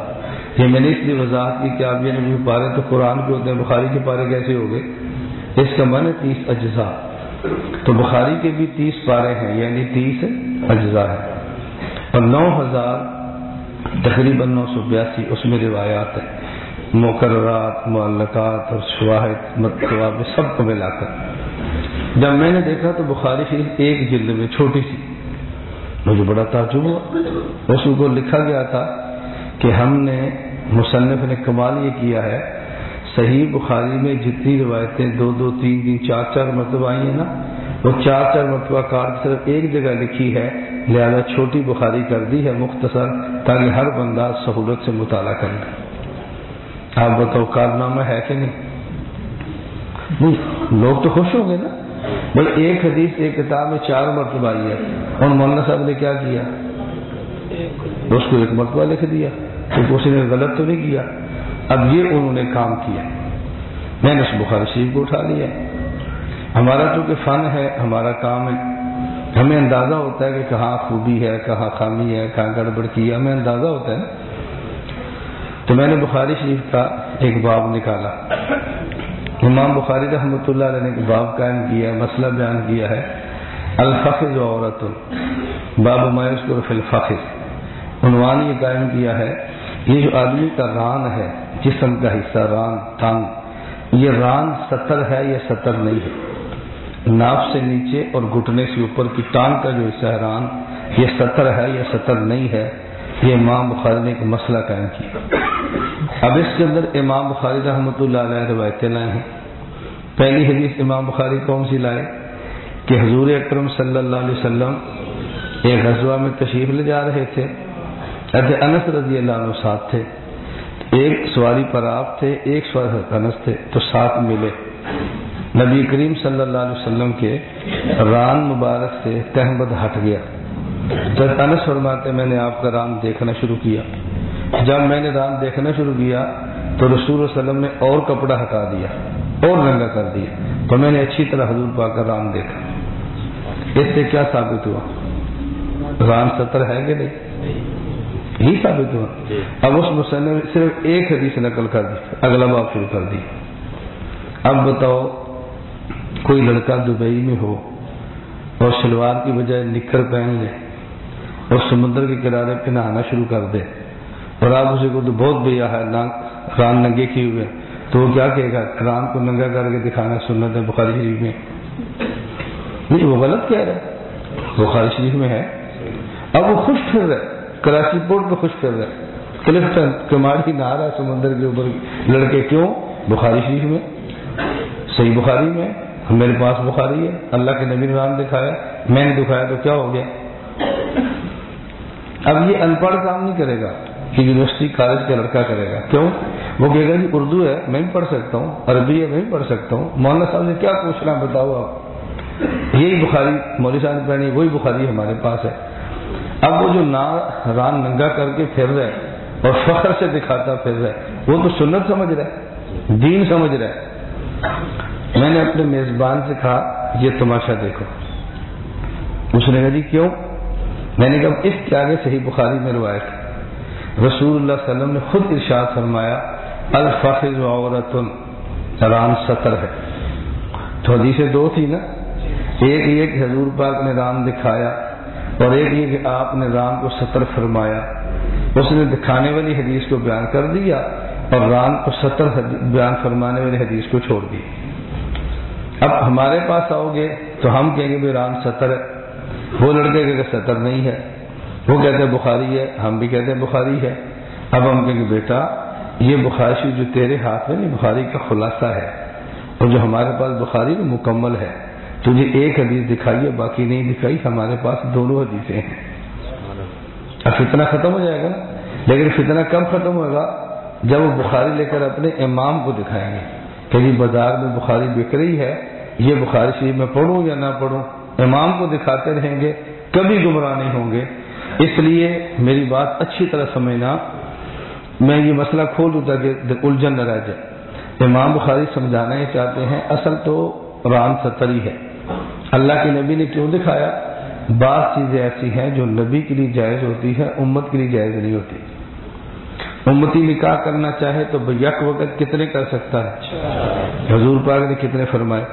یہ میں نے اس لیے وضاحت کی کہ آپ یہ نہیں پارے تو قرآن کے ہوتے ہیں، بخاری کے پارے کیسے ہو گئے؟ اس کا من ہے تیس اجزاء۔ تو بخاری کے بھی تیس پارے ہیں یعنی تیس اجزاء ہے اور نو ہزار، تقریباً نو سو بیاسی اس میں روایات ہیں۔ مقررات، معلقات اور شواہد مطلب سب کو ملا کر۔ جب میں نے دیکھا تو بخاری شریف ایک جلد میں چھوٹی سی مجھے بڑا تعجب ہوا۔ اس کو لکھا گیا تھا کہ ہم نے مصنف نے کمال یہ کیا ہے، صحیح بخاری میں جتنی روایتیں دو دو تین تین چار چار مرتبہ آئی ہیں نا، وہ چار چار مرتبہ کار صرف ایک جگہ لکھی ہے، لہذا چھوٹی بخاری کر دی ہے مختصر تاکہ ہر بندہ سہولت سے مطالعہ کر لے۔ آپ بتاؤ کارنامہ ہے کہ نہیں، لوگ تو خوش ہوں گے نا۔ بھائی ایک حدیث، ایک کتاب میں چار مرتبہ آئی ہے۔ اور مولانا صاحب نے کیا کیا؟ اس کو ایک مرتبہ لکھ دیا۔ کیونکہ اس نے غلط تو نہیں کیا۔ اب یہ انہوں نے کام کیا میں نے اس بخار شریف کو اٹھا لیا ہمارا چونکہ فن ہے، ہمارا کام ہے۔ ہمیں اندازہ ہوتا ہے کہ کہاں خوبی ہے، کہاں خامی ہے، کہاں گڑبڑ کی ہے۔ ہمیں اندازہ ہوتا ہے۔ تو میں نے بخاری شریف کا ایک باب نکالا۔ امام بخاری رحمۃ اللہ علیہ نے باب قائم کیا ہے مسئلہ بیان کیا ہے، الفخذ و عورت، باب مایوس کو فی الفخذ۔ عنوان یہ قائم کیا ہے، یہ جو آدمی کا ران ہے، جسم کا حصہ، ران، ٹانگ، یہ ران ستر ہے یا ستر نہیں ہے؟ ناف سے نیچے اور گھٹنے سے اوپر کی ٹانگ کا جو حصہ ہے، ران، یہ ستر ہے یا ستر نہیں ہے؟ یہ امام بخاری نے ایک مسئلہ قائم کیا۔ اب اس کے اندر امام بخاری رحمۃ اللہ علیہ روایتیں لائے ہیں۔ پہلی حدیث امام بخاری کون سی لائے؟ کہ حضور اکرم صلی اللہ علیہ وسلم ایک غزوہ میں تشریف لے جا رہے تھے۔ انس رضی اللہ عنہ ساتھ تھے۔ ایک سواری پر آپ تھے، ایک سواری انس تھے، تو ساتھ ملے۔ نبی کریم صلی اللہ علیہ وسلم کے ران مبارک سے تحمد ہٹ گیا۔ جب انس فرماتے میں نے آپ کا ران دیکھنا شروع کیا۔ جب میں نے ران دیکھنا شروع کیا تو رسول وسلم نے اور کپڑا ہٹا دیا اور ننگا کر دیا۔ تو میں نے اچھی طرح حضور پا کر ران دیکھا۔ اس سے کیا ثابت ہوا؟ ران ستر ہے کہ نہیں؟ یہی ثابت ہوا۔ اب اس مسئلے میں صرف ایک حدیث نقل کر دی اگلا باب شروع کر دی۔ اب بتاؤ کوئی لڑکا دبئی میں ہو اور شلوار کی بجائے نکر پہن لے اور سمندر کے کنارے پہ نہانا شروع کر دے۔ اور آپ اسے کو تو بہت بھیا ہے ران ننگے کیے ہوئے تو وہ کیا کہے گا؟ ران کو ننگا کر کے دکھانا سنت ہے بخاری شریف میں۔ نہیں، وہ غلط کہہ رہا ہے۔ بخاری شریف میں ہے۔ اب وہ خوش پھر رہے کراچی پورٹ پہ خوش کر رہے کلفٹن کماڑی نہ رہا سمندر کے اوپر۔ لڑکے کیوں؟ بخاری شریف میں۔ صحیح بخاری میں۔ میرے پاس بخاری ہے۔ اللہ کے نبی نام دکھایا۔ میں نے دکھایا تو کیا ہو گیا؟ اب یہ ان پڑھ کام نہیں کرے گا۔ کہ یونیورسٹی کالج کا لڑکا کرے گا۔ کیوں؟ وہ کہے گا جی اردو ہے، میں بھی پڑھ سکتا ہوں، عربی ہے، میں بھی پڑھ سکتا ہوں۔ مولانا صاحب نے کیا پوچھنا بتاؤ آپ۔ یہی بخاری مولوی صاحب نے پڑھنی، وہی بخاری ہمارے پاس ہے۔ اب وہ جو نا، ران ننگا کر کے پھر رہے اور فخر سے دکھاتا پھر رہے وہ تو سنت سمجھ رہے دین سمجھ رہے میں نے اپنے میزبان سے کہا، یہ تماشا دیکھو۔ اس نے کہا جی کیوں؟ میں نے کہا اس کے آگے صحیح بخاری میں روایت رسول اللہ علیہ وسلم نے خود ارشاد فرمایا الفاظ عورت ران ستر ہے۔ تو حدیثیں دو تھی نا؟ ایک یہ حضور پاک نے رام دکھایا اور ایک یہ کہ آپ نے رام کو ستر فرمایا۔ اس نے دکھانے والی حدیث کو بیان کر دیا اور رام کو ستر بیان فرمانے والی حدیث کو چھوڑ دیا اب ہمارے پاس آؤ گے تو ہم کہیں گے بھائی رام ستر ہے۔ وہ لڑکے کہ ستر نہیں ہے۔ وہ کہتے ہیں بخاری ہے، ہم بھی کہتے ہیں بخاری ہے۔ اب ہم کہیں گے، بیٹا، یہ بخاری جو تیرے ہاتھ میں بخاری کا خلاصہ ہے۔ اور جو ہمارے پاس بخاری وہ مکمل ہے۔ تجھے ایک حدیث دکھائی ہے، باقی نہیں دکھائی، ہمارے پاس دونوں حدیثیں ہیں۔ اب فتنہ ختم ہو جائے گا لیکن فتنہ کم ختم ہوگا جب وہ بخاری لے کر اپنے امام کو دکھائیں گے کہ جی بازار میں بخاری بک رہی ہے، یہ بخاری شریف میں پڑھوں یا نہ پڑھوں؟ امام کو دکھاتے رہیں گے، کبھی گمراہ نہیں ہوں گے۔ اس لیے میری بات اچھی طرح سمجھنا، میں یہ مسئلہ کھول دوں تاکہ الجھن نہ رہ جائے۔ امام بخاری سمجھانا یہ چاہتے ہیں، اصل تو ران ستری ہے۔ اللہ کے نبی نے کیوں دکھایا؟ بعض چیزیں ایسی ہیں جو نبی کے لیے جائز ہوتی ہے امت کے لیے جائز نہیں ہوتی۔ امتی نکاح کرنا چاہے تو یک وقت کتنے کر سکتا ہے؟ حضور پاک نے کتنے فرمائے؟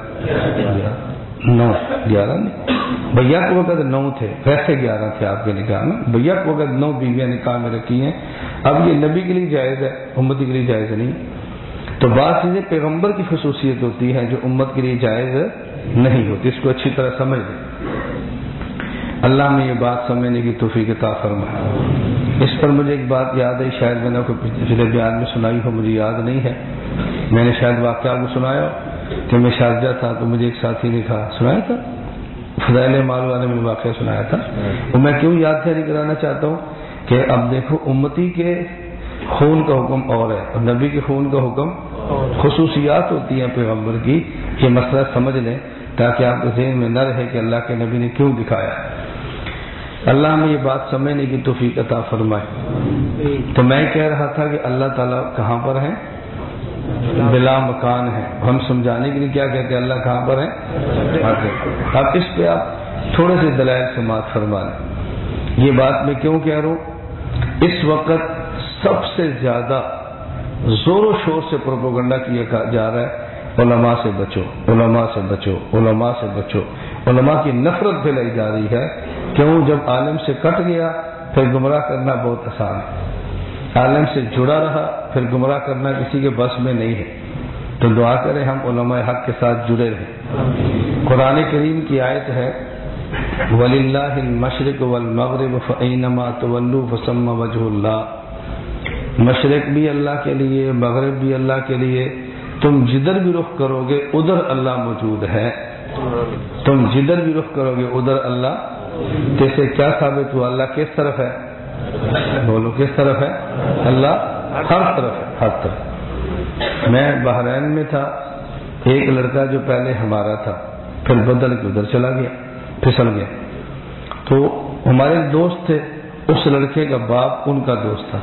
نو، گیارہ نہیں۔ بیک وقت نو تھے، ویسے گیارہ تھے آپ کے نکاح میں۔ بیک وقت نو بیویاں نکاح میں رکھی ہیں۔ اب یہ نبی کے لیے جائز ہے، امتی کے لیے جائز نہیں۔ تو بعض چیزیں پیغمبر کی خصوصیت ہوتی ہے جو امت کے لیے جائز نہیں ہوتی۔ اس کو اچھی طرح سمجھ لیں۔ اللہ میں یہ بات سمجھنے کی توفیق عطا فرمائے۔ اس پر مجھے ایک بات یاد ہے، شاید میں نے پچھلے بیان میں سنائی ہو، مجھے یاد نہیں ہے۔ میں نے شاید واقعہ کو سنایا کہ میں شارجہ تھا تو مجھے ایک ساتھی نے کہا، سنایا تھا؟ فضائل مال والے میں واقعہ سنایا تھا۔ وہ میں کیوں یاد دہی کرانا چاہتا ہوں؟ کہ اب دیکھو امتی کے خون کا حکم اور ہے۔ اور نبی کے خون کا حکم خصوصیات ہوتی ہیں پیغمبر کی یہ مسئلہ سمجھ لیں تاکہ آپ کے ذہن میں نہ رہے کہ اللہ کے نبی نے کیوں دکھایا۔ اللہ میں یہ بات سمجھنے کی توفیق عطا فرمائے۔ تو میں کہہ رہا تھا کہ اللہ تعالیٰ کہاں پر ہے بلا مکان ہے۔ ہم سمجھانے کے لیے کیا کہتے ہیں؟ اللہ کہاں پر ہے اب اس پہ آپ تھوڑے سے دلائل سے مات فرما لیں۔ یہ بات میں کیوں کہہ رہا ہوں؟ اس وقت سب سے زیادہ زور و شور سے پروپوگنڈا کیا جا رہا ہے، علماء سے بچو، علماء سے بچو، علماء سے بچو۔ علماء کی نفرت پھیلائی جا رہی ہے۔ کیوں؟ جب عالم سے کٹ گیا، پھر گمراہ کرنا بہت آسان ہے۔ عالم سے جڑا رہا، پھر گمراہ کرنا کسی کے بس میں نہیں ہے۔ تو دعا کریں ہم علماء حق کے ساتھ جڑے رہیں۔ قرآن کریم کی آیت ہے ولی اللہ مشرق والمغرب فعینما طلو فسم وجہ اللہ مشرق بھی اللہ کے لیے، مغرب بھی اللہ کے لیے۔ تم جدھر بھی رخ کرو گے ادھر اللہ موجود ہے۔ تم جدھر بھی رخ کرو گے ادھر اللہ۔ جیسے کیا ثابت ہوا، اللہ کس طرف ہے؟ بولو، کس طرف ہے؟ اللہ ہر طرف ہے، ہر طرف۔ میں بحرین میں تھا، ایک لڑکا جو پہلے ہمارا تھا، پھر بدل کے ادھر چلا گیا، پھسل گیا۔ تو ہمارے دوست تھے، اس لڑکے کا باپ ان کا دوست تھا۔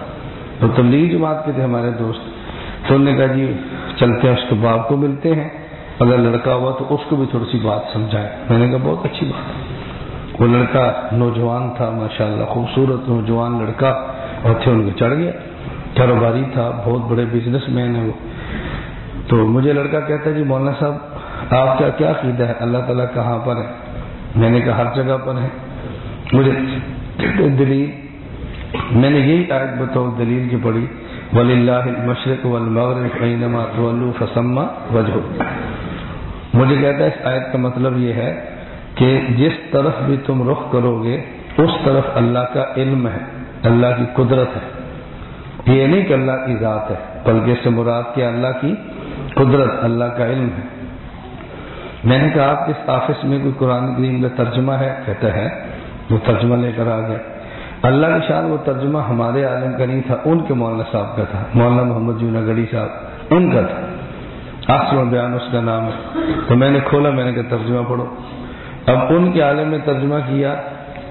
تو تبلیغ جماعت کے تھے ہمارے دوست۔ تو انہوں نے کہا جی چلتے ہیں، اس کے باپ کو ملتے ہیں، اگر لڑکا ہوا تو اس کو بھی تھوڑی سی بات سمجھائے میں نے کہا، بہت اچھی بات ہے۔ وہ لڑکا نوجوان تھا، ماشاءاللہ خوبصورت نوجوان لڑکا، اور تھے ان کو چڑھ گیا کاروباری تھا، بہت بڑے بزنس مین ہے وہ۔ تو مجھے لڑکا کہتا ہے جی مولانا صاحب، آپ کا کیا عقیدہ ہے؟ اللہ تعالیٰ کہاں پر ہے؟ میں نے کہا ہر جگہ پر ہے۔ مجھے دلیل، میں نے یہی آیت بتاؤ دلیل کی پڑھی ولی اللہ مشرق والمغرب فسما وجہ مجھے کہتا ہے، اس آیت کا مطلب یہ ہے کہ جس طرف بھی تم رخ کرو گے، اس طرف اللہ کا علم ہے، اللہ کی قدرت ہے۔ یہ نہیں کہ اللہ کی ذات ہے، بلکہ اس سے مراد کیا اللہ کی قدرت، اللہ کا علم ہے۔ میں نے کہا، آپ کس آفس میں کوئی قرآن کریم کا ترجمہ ہے؟ کہتا ہے، وہ ترجمہ لے کر آ گیا۔ اللہ کے شان، وہ ترجمہ ہمارے عالم کا نہیں تھا، ان کے مولانا صاحب کا تھا۔ مولانا محمد جونا گڑی صاحب، ان کا تھا۔ آسم بیان، اس کا نام ہے۔ تو میں نے کھولا، میں نے کہا، ترجمہ پڑھو۔ اب ان کے عالم میں ترجمہ کیا،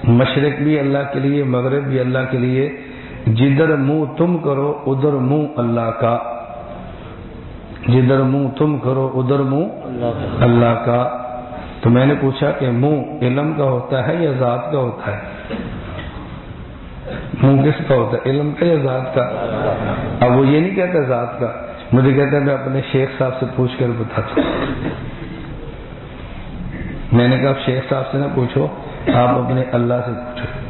مشرق بھی اللہ کے لیے، مغرب بھی اللہ کے لیے، جدھر منہ تم کرو ادھر منہ اللہ کا۔ جدھر منہ تم کرو ادھر منہ اللہ کا۔ تو میں نے پوچھا کہ منہ علم کا ہوتا ہے یا ذات کا ہوتا ہے؟ منہ کس کا ہوتا ہے؟ علم کا یا ذات کا؟ اب وہ یہ نہیں کہتا ذات کا، مجھے کہتا ہے میں اپنے شیخ صاحب سے پوچھ کر بتاتا میں نے کہا شیخ صاحب سے نہ پوچھو، آپ اپنے اللہ سے پوچھو۔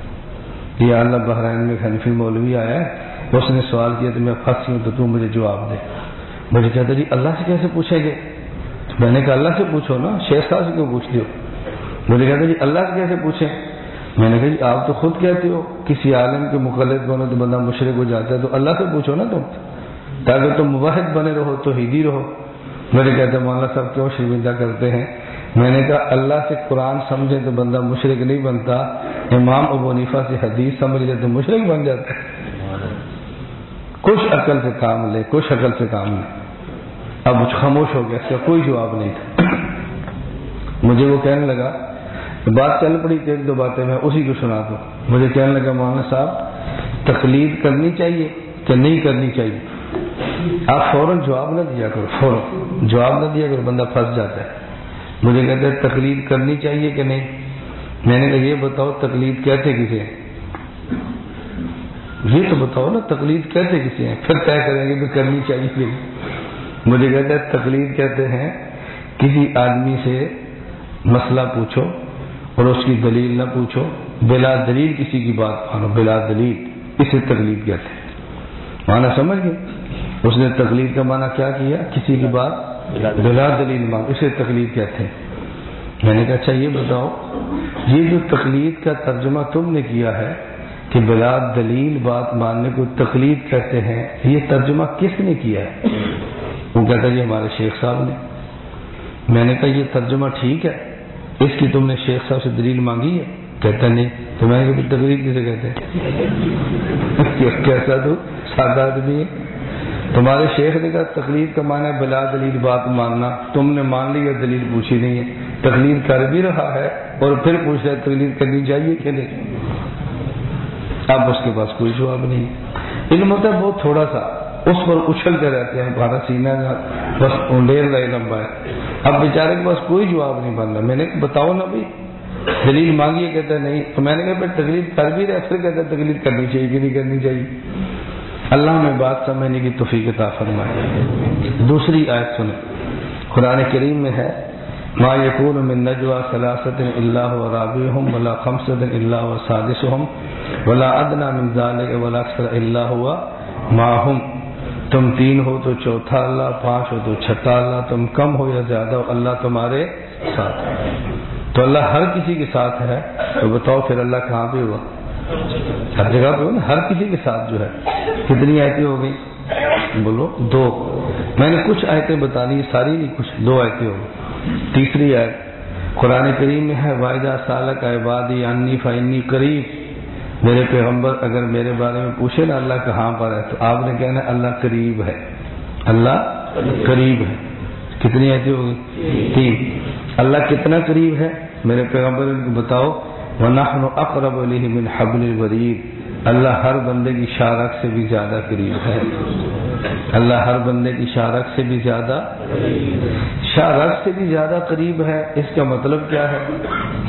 یہ اللہ بحرین میں حنفی مولوی آیا ہے، اس نے سوال کیا تو میں پھنسی ہوں تو تو مجھے جواب دے۔ مجھے کہتا جی اللہ سے کیسے پوچھیں گے؟ میں نے کہا اللہ سے پوچھو نا، شیخ صاحب سے کیوں پوچھتی ہو؟ مجھے کہتا جی اللہ سے کیسے پوچھیں؟ میں نے کہا جی آپ تو خود کہتے ہو، کسی عالم کے مخلط بنو تو بندہ مشرق ہو جاتا ہے، تو اللہ سے پوچھو نا تم۔ تاکہ تم مباحد بنے رہو تو ہی رہو۔ میرے کہتے مولانا صاحب کیوں شرمندہ کرتے ہیں؟ میں نے کہا، اللہ سے قرآن سمجھے تو بندہ مشرق نہیں بنتا، امام ابو نیفا سے حدیث سمجھ لے تو مشرق بن جاتا ہے۔ کچھ عقل سے کام لے، کچھ عقل سے کام لے۔ اب خاموش ہو گیا، اس کا کوئی جواب نہیں تھا۔ مجھے وہ کہنے لگا، بات چل پڑی تھی ایک دو باتیں، میں اسی کو سنا دوں۔ مجھے کہنے لگا، مولانا صاحب، تقلید کرنی چاہیے کہ نہیں کرنی چاہیے؟ آپ فوراً جواب نہ دیا کرو، فوراً جواب نہ دیا کرو، بندہ پھنس جاتا ہے۔ مجھے کہتے ہیں تقلید کرنی چاہیے کہ نہیں؟ میں نے کہا یہ بتاؤ تقلید کہتے کسے یہ تو بتاؤ نا تقلید کہتے کسے ہیں؟ پھر طے کریں گے کہ کرنی چاہیے کہ مجھے کہتے ہیں تقلید کہتے ہیں کسی آدمی سے مسئلہ پوچھو اور اس کی دلیل نہ پوچھو، بلا دلیل کسی کی بات مانو، بلا دلیل اسے تقلید کہتے ہیں۔ مانا سمجھ گئے؟ اس نے تقلید کا معنی کیا کیا؟ کسی کی بات بلا دلیل مان اسے تقلید کہتے ہیں. میں نے کہا اچھا یہ بتاؤ. یہ جو تقلید کا ترجمہ تم نے کیا ہے کہ بلا دلیل بات ماننے کو تقلید کہتے ہیں، یہ ترجمہ کس نے کیا ہے؟ وہ کہتا جی ہمارے شیخ صاحب نے. میں نے کہا یہ ترجمہ ٹھیک ہے؟ اس کی تم نے شیخ صاحب سے دلیل مانگی ہے؟ کہتا نہیں. تو میں نے کہا تقریر کسے کہتے ہیں؟ کیسا تو؟ سادہ آدمی ہے. تمہارے شیخ نے کہا تقریر کا معنی ہے بلا دلیل بات ماننا۔ تم نے مان لی ہے دلیل پوچھی نہیں ہے۔ تقریر کر بھی رہا ہے اور پھر پوچھ رہا ہے کرنی چاہیے کہ نہیں؟ اب اس کے پاس کوئی جواب نہیں علم ہوتا ہے بہت تھوڑا سا۔ اس پر اچھلتے رہتے ہیں۔ ہمارا سینہ بس ڈیر رہے لمبا ہے۔ اب بیچارے کے پاس کوئی جواب نہیں بن رہا۔ میں نے بتاؤ نا بھائی۔ دلیل مانگیے کہتا ہے نہیں۔ تو میں نے کہا، پھر تکلیف کر بھی رہے پھر کہتا ہے تکلیف کرنی چاہیے کہ نہیں کرنی چاہیے۔ اللہ میں بات سمجھنے کی توفیق عطا فرمائے دوسری آیت سنیں قرآن کریم میں ہے، ما یقون من نجوا ثلاثت اللہ و رابعهم ولا خمسۃ الا وسادسهم ولا ادنى من ذلك ولا اکثر الا هو معهم تم تین ہو تو چوتھا اللہ، پانچ ہو تو چھٹا اللہ، تم کم ہو یا زیادہ ہو اللہ تمہارے ساتھ۔ تو اللہ ہر کسی کے ساتھ ہے، تو بتاؤ پھر اللہ کہاں پہ ہوا؟ ہر جگہ پہ نا، ہر کسی کے ساتھ جو ہے۔ کتنی آیتیں ہو گئی بولو، دو۔ میں نے کچھ آیتیں بتانی ساری نہیں، کچھ دو آیتیں ہو گئی تیسری آیت، قرآن کریم میں ہے واحدہ سالک عبادی انی فنی قریب میرے پیغمبر، اگر میرے بارے میں پوچھے نا، اللہ کہاں پر ہے؟ تو آپ نے کہنا اللہ قریب ہے۔ اللہ قریب ہے۔ کتنی ایسی ہوگی تین۔ اللہ کتنا قریب ہے؟ میرے پیغمبر ان کو بتاؤ۔ ونحن اقرب علیہ من حبل الورید۔ اللہ ہر بندے کی شارک سے بھی زیادہ قریب ہے۔ اللہ ہر بندے کی شارک سے بھی زیادہ شارک سے بھی زیادہ قریب ہے۔ اس کا مطلب کیا ہے؟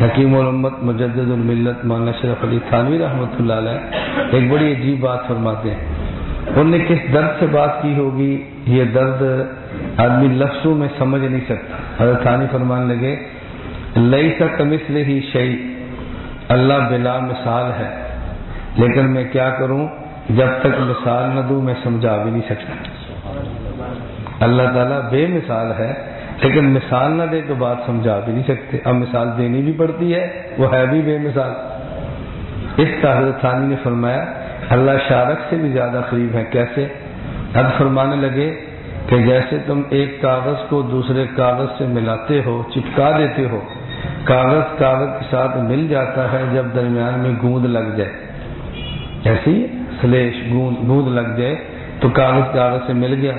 حکیم الامت مجدد الملت مولانا شرف علی تھانوی رحمۃ اللہ علیہ ایک بڑی عجیب بات فرماتے ہیں۔ انہوں نے کس درد سے بات کی ہوگی؟ یہ درد آدمی لفظوں میں سمجھ نہیں سکتا۔ حضرت تھانی فرمان لگے لئی سا کمسل ہی شعی اللہ بلا مثال ہے۔ لیکن میں کیا کروں؟ جب تک مثال نہ دوں، میں سمجھا بھی نہیں سکتا۔ اللہ تعالیٰ بے مثال ہے، لیکن مثال نہ دے تو بات سمجھا بھی نہیں سکتے۔ اب مثال دینی بھی پڑتی ہے، وہ ہے بھی بے مثال۔ اس کا حضرت ثانی نے فرمایا، اللہ شارک سے بھی زیادہ قریب ہے۔ کیسے؟ حد فرمانے لگے کہ جیسے تم ایک کاغذ کو دوسرے کاغذ سے ملاتے ہو، چپکا دیتے ہو کاغذ کاغذ کے ساتھ مل جاتا ہے جب درمیان میں گوند لگ جائے۔ ایسی سلیش گوند گوند لگ جائے تو کاغذ کاغذ سے مل گیا۔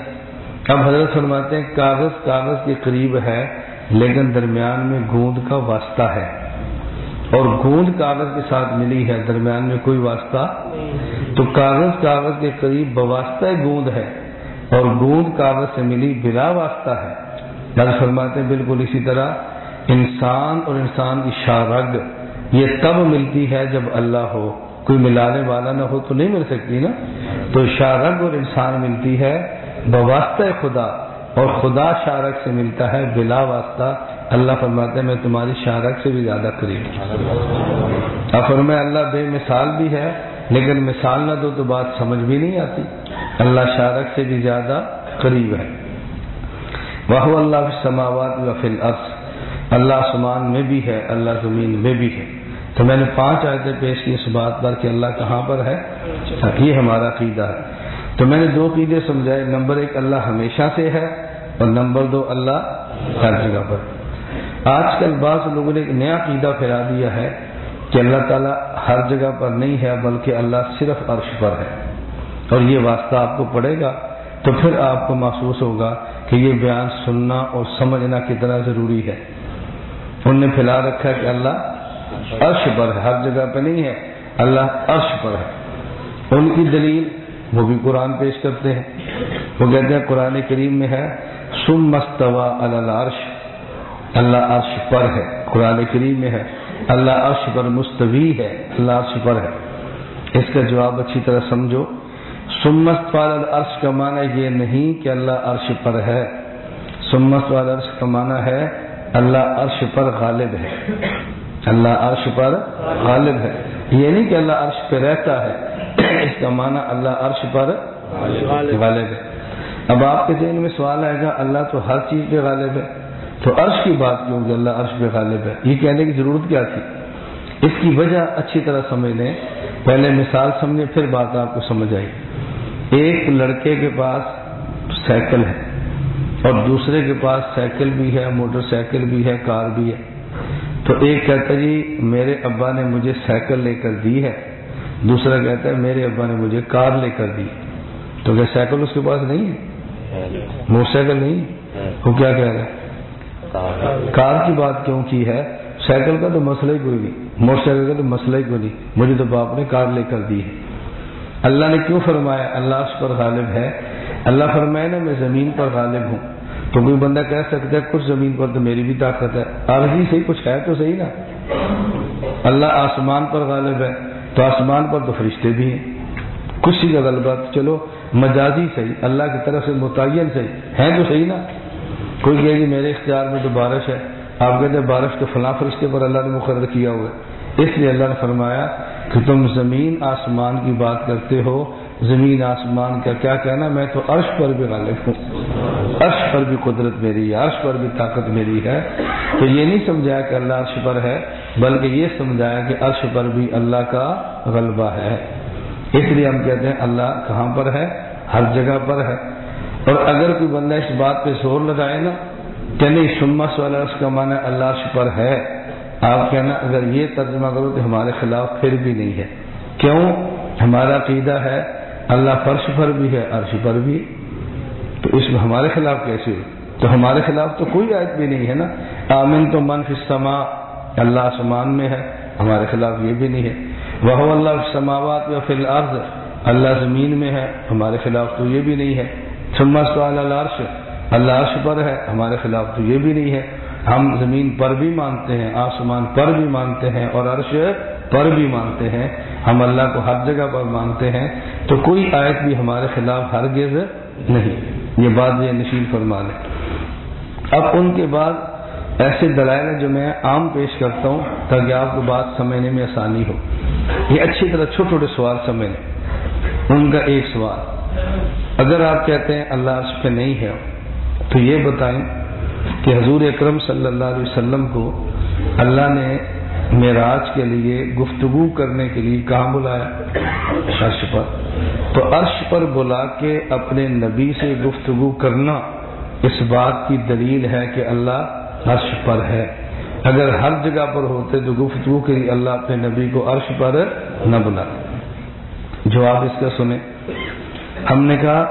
اب حضرت فرماتے ہیں کاغذ کاغذ کے قریب ہے، لیکن درمیان میں گوند کا واسطہ ہے۔ اور گوند کاغذ کے ساتھ ملی ہے، درمیان میں کوئی واسطہ تو کاغذ کاغذ کے قریب بواسطہ گوند ہے۔ اور گوند کاغذ سے ملی بلا واسطہ ہے۔ حضرت فرماتے ہیں بالکل اسی طرح انسان اور انسان کی شارگ یہ تب ملتی ہے جب اللہ ہو۔ کوئی ملانے والا نہ ہو تو نہیں مل سکتی نا۔ تو شارگ اور انسان ملتی ہے بواسطہ خدا اور خدا شارک سے ملتا ہے بلا واسطہ۔ اللہ فرماتے میں تمہاری شارک سے بھی زیادہ قریب افر میں اللہ بے مثال بھی ہے، لیکن مثال نہ دو تو بات سمجھ بھی نہیں آتی۔ اللہ شارک سے بھی زیادہ قریب ہے۔ وہ اللہ سماوات فل عرص اللہ سمان میں بھی ہے، اللہ زمین میں بھی ہے۔ تو میں نے پانچ آیتیں پیش کی اس بات پر کہ اللہ کہاں پر ہے؟ ہاں، یہ ہمارا عقیدہ ہے۔ تو میں نے دو قیدے سمجھائے، نمبر ایک اللہ ہمیشہ سے ہے اور نمبر دو اللہ ہر جگہ پر۔ آج کل بعض لوگوں نے ایک نیا قیدہ پھیلا دیا ہے کہ اللہ تعالیٰ ہر جگہ پر نہیں ہے، بلکہ اللہ صرف عرش پر ہے۔ اور یہ واسطہ آپ کو پڑے گا تو پھر آپ کو محسوس ہوگا کہ یہ بیان سننا اور سمجھنا کتنا ضروری ہے۔ انہوں نے پھیلا رکھا کہ اللہ عرش پر ہے، ہر جگہ پہ نہیں ہے، اللہ عرش پر ہے۔ ان کی دلیل وہ بھی قرآن پیش کرتے ہیں۔ وہ کہتے ہیں، قرآن کریم میں ہے سم مستوا العرش، اللہ عرش پر ہے۔ قرآن کریم میں ہے، اللہ عرش پر مستوی ہے، اللہ عرش پر ہے۔ اس کا جواب اچھی طرح سمجھو۔ سمت وال عرش کا معنی یہ نہیں کہ اللہ عرش پر ہے۔ سمت وال عرش کا معنی ہے اللہ عرش پر غالب ہے۔ اللہ عرش پر غالب ہے۔ یہ نہیں کہ اللہ عرش پہ رہتا ہے، اس کا معنی اللہ عرش پر غالب ہے۔ اب آپ کے ذہن میں سوال آئے گا، اللہ تو ہر چیز پہ غالب ہے۔ تو عرش کی بات کیوں کہ اللہ عرش پہ غالب ہے؟ یہ کہنے کی ضرورت کیا تھی؟ اس کی وجہ اچھی طرح سمجھ لیں۔ پہلے مثال سمجھے پھر بات آپ کو سمجھ آئی۔ ایک لڑکے کے پاس سائیکل ہے۔ اور دوسرے کے پاس سائیکل بھی ہے، موٹر سائیکل بھی ہے، کار بھی ہے۔ تو ایک کہتا جی میرے ابا نے مجھے سائیکل لے کر دی ہے۔ دوسرا کہتا ہے، میرے ابا نے مجھے کار لے کر دی۔ تو کیا سائیکل اس کے پاس نہیں ہے؟ موٹر سائیکل نہیں وہ کیا کہہ رہا ہے؟ کار کی بات کیوں کی ہے؟ سائیکل کا تو مسئلہ ہی کوئی نہیں۔ موٹر سائیکل کا تو مسئلہ ہی کوئی نہیں۔ مجھے تو باپ نے کار لے کر دی ہے۔ اللہ نے کیوں فرمایا؟ اللہ اس پر غالب ہے اللہ فرمایا نا، میں زمین پر غالب ہوں۔ تو کوئی بندہ کہہ سکتا ہے، کچھ زمین پر تو میری بھی طاقت ہے۔ آرزی صحیح کچھ ہے تو صحیح نا۔ اللہ آسمان پر غالب ہے، تو آسمان پر تو فرشتے بھی ہیں۔ خوشی کا غلبہ چلو، مجازی صحیح، اللہ کی طرف سے متعین صحیح ہے تو صحیح نا۔ کوئی کہ میرے اختیار میں تو بارش ہے، آپ کہتے ہیں بارش تو فلاں فرشتے پر اللہ نے مقرر کیا ہوا ہے۔ اس لیے اللہ نے فرمایا کہ تم زمین آسمان کی بات کرتے ہو زمین، آسمان کا کیا کہنا میں تو عرش پر بھی غالب ہوں۔ عرش پر بھی قدرت میری ہے، عرش پر بھی طاقت میری ہے۔ تو یہ نہیں سمجھایا کہ اللہ عرش پر ہے، بلکہ یہ سمجھایا کہ عرش پر بھی اللہ کا غلبہ ہے۔ اس لیے ہم کہتے ہیں اللہ کہاں پر ہے؟ ہر جگہ پر ہے۔ اور اگر کوئی بندہ اس بات پہ زور لگائے نا کہ نہیں سمس والا اس کا معنی اللہ عرش پر ہے، آپ کہنا اگر یہ ترجمہ کرو تو ہمارے خلاف پھر بھی نہیں ہے۔ کیوں؟ ہمارا عقیدہ ہے اللہ فرش پر بھی ہے، عرش پر بھی۔ تو اس میں ہمارے خلاف کیسے؟ تو ہمارے خلاف تو کوئی آیت بھی نہیں ہے نا۔ آمن تو من فما اللہ آسمان میں ہے، ہمارے خلاف یہ بھی نہیں ہے۔ وہ اللہ سماوات یا فی الارض اللہ زمین میں ہے، ہمارے خلاف تو یہ بھی نہیں ہے۔ سمس عرش اللہ عرش پر ہے، ہمارے خلاف تو یہ بھی نہیں ہے۔ ہم زمین پر بھی مانتے ہیں، آسمان پر بھی مانتے ہیں اور عرش پر بھی مانتے ہیں۔ ہم اللہ کو ہر جگہ پر مانتے ہیں تو کوئی آیت بھی ہمارے خلاف ہرگز نہیں۔ یہ بات یہ نشین فرما لیں اب ان کے بعد ایسے دلائل جو میں عام پیش کرتا ہوں تاکہ آپ کو بات سمجھنے میں آسانی ہو۔ یہ اچھی طرح چھوٹے چھوٹے سوال سمجھ لیں ان کا ایک سوال، اگر آپ کہتے ہیں اللہ عرش پہ نہیں ہے، تو یہ بتائیں کہ حضور اکرم صلی اللہ علیہ وسلم کو اللہ نے معراج کے لیے گفتگو کرنے کے لیے کہاں بلایا؟ عرش پر۔ تو عرش پر بلا کے اپنے نبی سے گفتگو کرنا اس بات کی دلیل ہے کہ اللہ عرش پر ہے۔ اگر ہر جگہ پر ہوتے تو گفتگو کے لیے اللہ اپنے نبی کو عرش پر نہ بلا جواب اس کا سنیں۔ ہم نے کہا،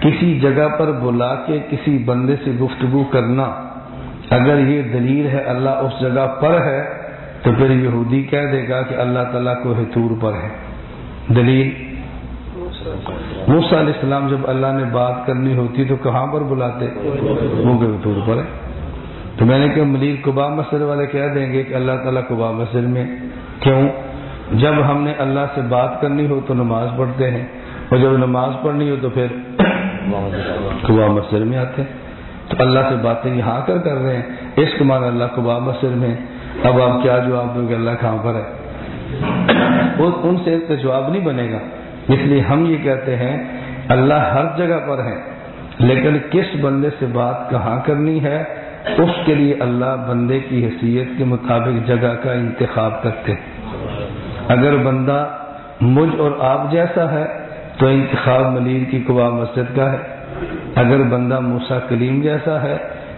کسی جگہ پر بلا کے کسی بندے سے گفتگو کرنا، اگر یہ دلیل ہے اللہ اس جگہ پر ہے تو پھر یہودی کہہ دے گا کہ اللہ تعالیٰ کو ہتور پر ہے۔ دلیل؟ موسا علیہ السلام جب اللہ نے بات کرنی ہوتی تو کہاں پر بلاتے؟ وہ کہ ہتور پر ہے۔ تو میں نے کہا ملیر قبا مسجد والے کہہ دیں گے کہ اللہ تعالیٰ قبا مسجد میں کیوں؟ جب ہم نے اللہ سے بات کرنی ہو تو نماز پڑھتے ہیں۔ اور جب نماز پڑھنی ہو تو پھر قبا مسجد میں آتے ہیں۔ تو اللہ سے باتیں یہاں کر کر رہے ہیں۔ اس مان اللہ قبا مسجد میں اب آپ کیا جواب دو گے؟ اللہ کہاں پر ہے؟ ان سے تو جواب نہیں بنے گا۔ اس لیے ہم یہ کہتے ہیں، اللہ ہر جگہ پر ہے، لیکن کس بندے سے بات کہاں کرنی ہے، اس کے لیے اللہ بندے کی حیثیت کے مطابق جگہ کا انتخاب کرتے اگر بندہ مجھ اور آپ جیسا ہے، تو انتخاب ملیر کی قبا مسجد کا ہے۔ اگر بندہ موسا کلیم جیسا ہے،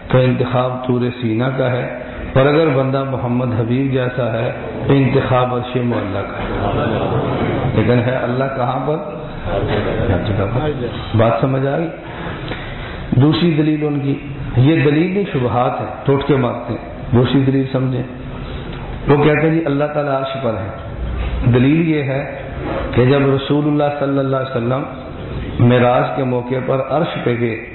تو انتخاب تور سینا کا ہے۔ اور اگر بندہ محمد حبیب جیسا ہے تو انتخاب عرش اللہ کا ہے۔ لیکن ہے اللہ کہاں پر؟ بات سمجھ آ گئی؟ دوسری دلیل ان کی، یہ دلیل نہیں، شبہات ہے ٹوٹ کے مارتے ہیں۔ دوسری دلیل سمجھیں۔ وہ کہتے ہیں جی اللہ تعالیٰ عرش پر ہے دلیل یہ ہے کہ جب رسول اللہ صلی اللہ علیہ وسلم معراج کے موقع پر عرش پہ گئے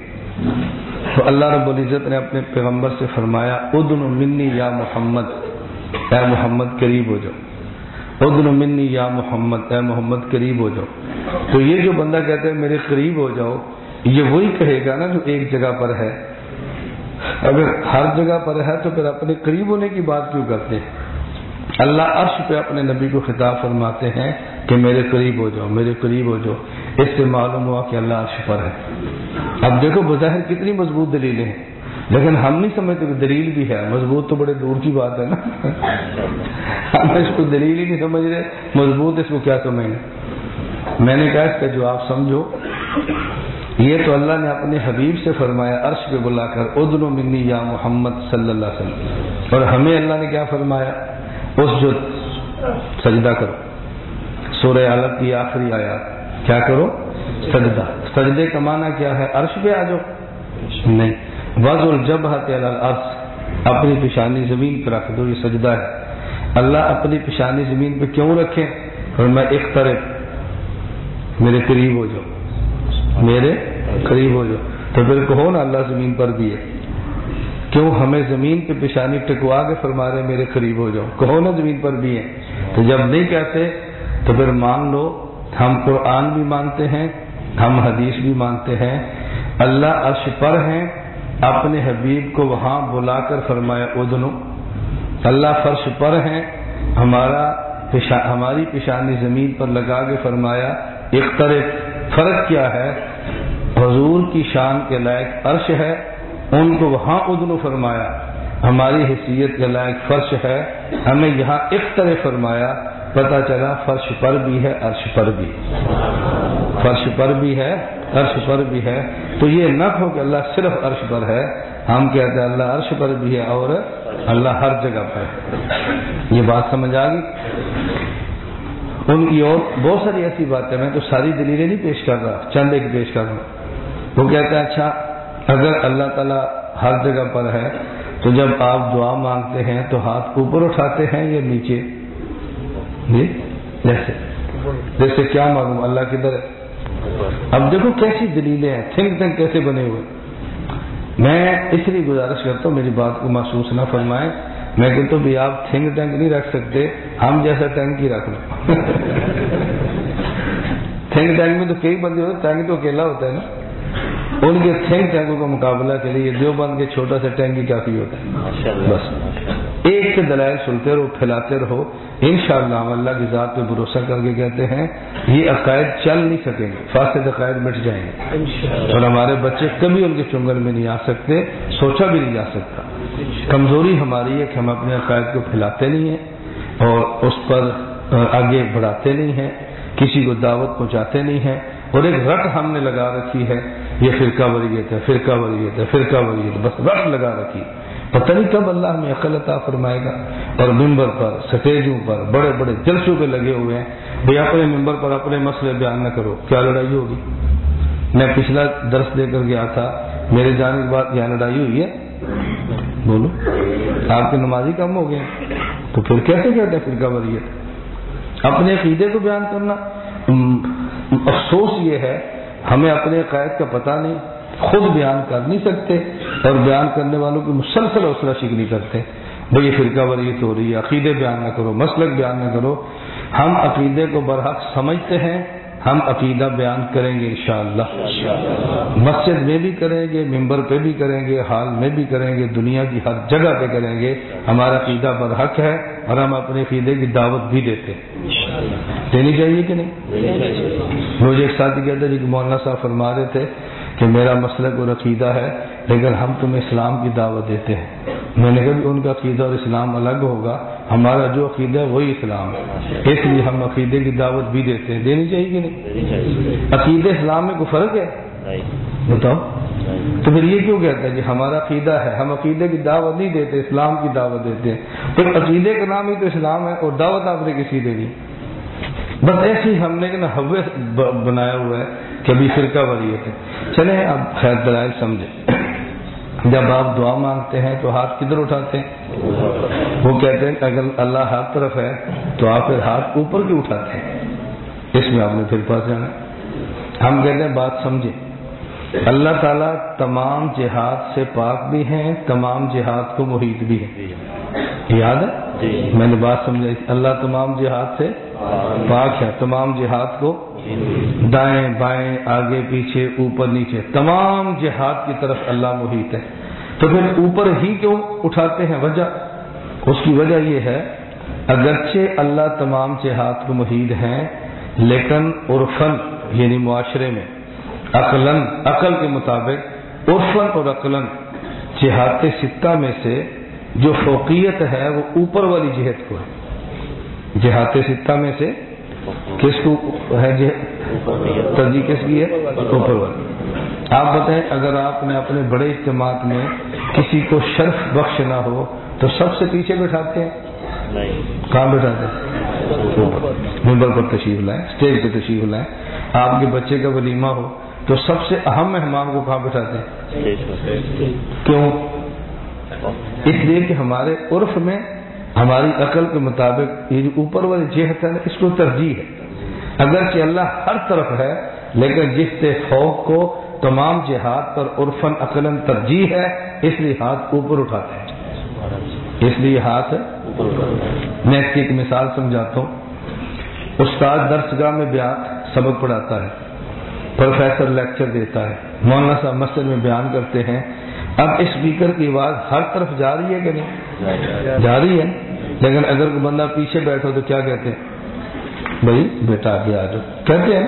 تو اللہ رب العزت نے اپنے پیغمبر سے فرمایا، ادن منی یا محمد، اے محمد قریب ہو جاؤ۔ ادن منی یا محمد، اے محمد قریب ہو جاؤ۔ تو یہ جو بندہ کہتے ہیں میرے قریب ہو جاؤ، یہ وہی کہے گا نا جو ایک جگہ پر ہے۔ اگر ہر جگہ پر ہے تو پھر اپنے قریب ہونے کی بات کیوں کرتے ہیں؟ اللہ عرش پہ اپنے نبی کو خطاب فرماتے ہیں کہ میرے قریب ہو جاؤ، میرے قریب ہو جاؤ۔ اس سے معلوم ہوا کہ اللہ عرش پر ہے۔ اب دیکھو، بظاہر کتنی مضبوط دلیلیں ہیں۔ لیکن ہم نہیں سمجھتے کہ دلیل بھی ہے۔ مضبوط تو بڑے دور کی بات ہے نا۔ ہم اس کو دلیل ہی نہیں سمجھ رہے۔ مضبوط اس کو کیا سمجھیں؟ میں نے کہا اس کا جواب سمجھو۔ یہ تو اللہ نے اپنے حبیب سے فرمایا، عرش پہ بلا کر ادن و منی یا محمد صلی اللہ علیہ وسلم۔ اور ہمیں اللہ نے کیا فرمایا؟ اس جو سجدہ کرو۔ سورہ الگ کی آخری آیا کیا کرو؟ سجدہ۔ سجدے کا معنی کیا ہے؟ عرش پہ آ جاؤ۔ نہیں۔ وز الجب عرش اپنی پیشانی زمین پہ رکھ دو، یہ سجدہ ہے۔ اللہ اپنی پیشانی زمین پہ کیوں رکھے؟ اور میں ایک طرح میرے قریب ہو جاؤ۔ میرے قریب ہو جاؤ۔ تو پھر کہو نا، اللہ زمین پر بھی ہے۔ کیوں ہمیں زمین پہ پیشانی ٹکوا کے فرما رہے میرے قریب ہو جاؤ۔ کہو نا، زمین پر بھی ہے۔ تو جب نہیں کہتے تو پھر مان لو، ہم قرآن بھی مانتے ہیں، ہم حدیث بھی مانتے ہیں۔ اللہ عرش پر ہیں، اپنے حبیب کو وہاں بلا کر فرمایا ادنو اللہ فرش پر ہیں، ہمارا ہماری پیشانی زمین پر لگا کے فرمایا اخترف فرق کیا ہے؟ حضور کی شان کے لائق عرش ہے، ان کو وہاں ادنو فرمایا، ہماری حیثیت کے لائق فرش ہے، ہمیں یہاں اختر فرمایا پتا چلا فرش پر بھی ہے، عرش پر بھی فرش پر بھی ہے، عرش پر بھی ہے۔ تو یہ نہ ہو کہ اللہ صرف عرش پر ہے۔ ہم کہتے ہیں اللہ عرش پر بھی ہے اور اللہ ہر جگہ پر ہے۔ یہ بات سمجھ آ گئی؟ ان کی اور بہت ساری ایسی باتیں میں تو ساری دلیلیں نہیں پیش کر رہا، چند ایک پیش کر رہا وہ کہتے ہیں اچھا اگر اللہ تعالیٰ ہر جگہ پر ہے، تو جب آپ دعا مانگتے ہیں تو ہاتھ اوپر اٹھاتے ہیں یا نیچے؟ جی؟ جیسے۔ جیسے کیا معلوم؟ اللہ کدھر ہے؟ اب دیکھو کیسی دلیلیں ہیں۔ تھنک تھنک کیسے بنے ہوئے؟ میں اس لیے گزارش کرتا ہوں، میری بات کو محسوس نہ فرمائیں۔ میں کہتا ہوں بھی آپ تھنک ٹینک نہیں رکھ سکتے۔ ہم جیسا ٹینک ہی رکھ لیں۔ تھنک ٹینک میں تو کئی بندے ہوتے ٹینک تو اکیلا ہوتا ہے نا۔ ان کے تھنک ٹینکوں کا مقابلہ کے لیے دیوبند کے چھوٹا سا ٹینک ہی کافی ہوتا ہے۔ بس۔ ایک سے دلائل سنتے رہو پھیلاتے رہو۔ ان شاء اللہ ہم اللہ کی ذات پہ بھروسہ کر کے کہتے ہیں یہ عقائد چل نہیں سکیں گے فاسد عقائد مٹ جائیں گے۔ اور ہمارے بچے کبھی ان کے چنگل میں نہیں آ سکتے سوچا بھی نہیں جا سکتا۔ کمزوری ہماری ہے کہ ہم اپنے عقائد کو پھیلاتے نہیں ہیں اور اس پر آگے بڑھاتے نہیں ہیں کسی کو دعوت پہنچاتے نہیں ہیں۔ اور ایک رٹ ہم نے لگا رکھی ہے۔ یہ فرقہ وریت ہے، فرقہ وریت ہے، فرقہ وریت بس رٹ لگا رکھی۔ پتہ نہیں کب اللہ ہمیں عقل عطا فرمائے گا۔ اور ممبر پر، سٹیجوں پر، بڑے بڑے جلسوں پہ لگے ہوئے ہیں۔ بھائی اپنے ممبر پر اپنے مسئلے بیان نہ کرو۔ کیا لڑائی ہوگی؟ میں پچھلا درس دے کر گیا تھا۔ میرے جانے کے بعد یہاں لڑائی ہوئی ہے؟ بولو۔ آپ کے نمازی کم ہو گئے تو پھر کیسے کہتے ہیں فرقہ وریت؟ اپنے عقیدے کو بیان کرنا۔ افسوس یہ ہے، ہمیں اپنے عقائد کا پتہ نہیں، خود بیان کر نہیں سکتے اور بیان کرنے والوں کی مسلسل حوصلہ شکنی کرتے۔ بھائی فرقہ وریت ہو رہی ہے، عقیدے بیان نہ کرو، مسلک بیان نہ کرو۔ ہم عقیدے کو برحق سمجھتے ہیں ہم عقیدہ بیان کریں گے انشاءاللہ۔ مسجد میں بھی کریں گے، ممبر پہ بھی کریں گے، حال میں بھی کریں گے، دنیا کی ہر جگہ پہ کریں گے۔ ہمارا عقیدہ برحق ہے اور ہم اپنے عقیدے کی دعوت بھی دیتے ہیں۔ دینی چاہیے کہ نہیں؟ مجھے ایک ساتھی کہتے جی کہ مولانا صاحب فرما رہے تھے کہ میرا مسلک اور عقیدہ ہے، لیکن ہم تمہیں اسلام کی دعوت دیتے ہیں۔ میں نے کہا ان کا عقیدہ اور اسلام الگ ہوگا ہمارا جو عقیدہ ہے وہی اسلام ہے۔ اس لیے ہم عقیدے کی دعوت بھی دیتے ہیں۔ دینی چاہیے کہ نہیں؟ عقیدے اسلام میں کوئی فرق ہے؟ بتاؤ۔ تو پھر یہ کیوں کہتا ہے کہ ہمارا عقیدہ ہے؟ ہم عقیدے کی دعوت نہیں دیتے اسلام کی دعوت دیتے ہیں۔ پھر عقیدے کا نام ہی تو اسلام ہے اور دعوت آپ نے کسی دینی بس ایسے ہی ہم نے حوے بنایا ہوا ہے کہ ابھی فرقہ وریت ہے۔ چلیں اب خیر دلائل سمجھے جب آپ دعا مانگتے ہیں تو ہاتھ کدھر اٹھاتے ہیں؟ وہ کہتے ہیں کہ اگر اللہ ہاتھ طرف ہے تو آپ پھر ہاتھ اوپر کیوں اٹھاتے ہیں؟ اس میں آپ نے پھر پاس جانا ہم کہتے ہیں بات سمجھے اللہ تعالیٰ تمام جہاد سے پاک بھی ہیں، تمام جہاد کو محیط بھی ہے یاد ہے؟ میں نے بات سمجھا اللہ تمام جہاد سے پاک ہے۔ تمام جہاد کو دائیں بائیں آگے پیچھے اوپر نیچے تمام جہاد کی طرف اللہ محیط ہے۔ تو پھر اوپر ہی کیوں اٹھاتے ہیں؟ وجہ؟ اس کی وجہ یہ ہے اگرچہ اللہ تمام جہاد کو محیط ہیں لیکن عرفن یعنی معاشرے میں عقلن عقل کے مطابق عرفن اور عقلن جہاد ستہ میں سے جو فوقیت ہے وہ اوپر والی جہت کو ہے۔ جہاد ستہ میں سے کس کو ہے ترجیح کس کی ہے؟ اوپر والی۔ آپ بتائیں، اگر آپ نے اپنے بڑے اجتماع میں کسی کو شرف بخش نہ ہو، تو سب سے پیچھے بٹھاتے ہیں؟ کہاں بٹھاتے ہیں؟ ممبر پر تشریف لائیں، اسٹیج پہ تشریف لائیں۔ آپ کے بچے کا ولیمہ ہو، تو سب سے اہم مہمان کو کہاں بٹھاتے ہیں؟ کیوں؟ اس لیے کہ ہمارے عرف میں، ہماری عقل کے مطابق، یہ جو اوپر والی جہت ہے نا، اس کو ترجیح ہے۔ اگرچہ اللہ ہر طرف ہے، لیکن جس سے فوق کو تمام جہاد پر عرفن عقل ترجیح ہے، اس لیے ہاتھ اوپر اٹھاتے ہیں اس لیے ہاتھ میں اس کی ایک مثال سمجھاتا ہوں۔ استاد درسگاہ میں بیان سبق پڑھاتا ہے، پروفیسر لیکچر دیتا ہے، مولانا صاحب مسجد میں بیان کرتے ہیں۔ اب اسپیکر کی آواز ہر طرف جا رہی ہے کہ نہیں؟ جا رہی ہے۔ لیکن اگر کوئی بندہ پیچھے بیٹھو تو کیا کہتے ہیں؟ بھائی، بیٹا، آگے آ جاؤ۔ کہتے ہیں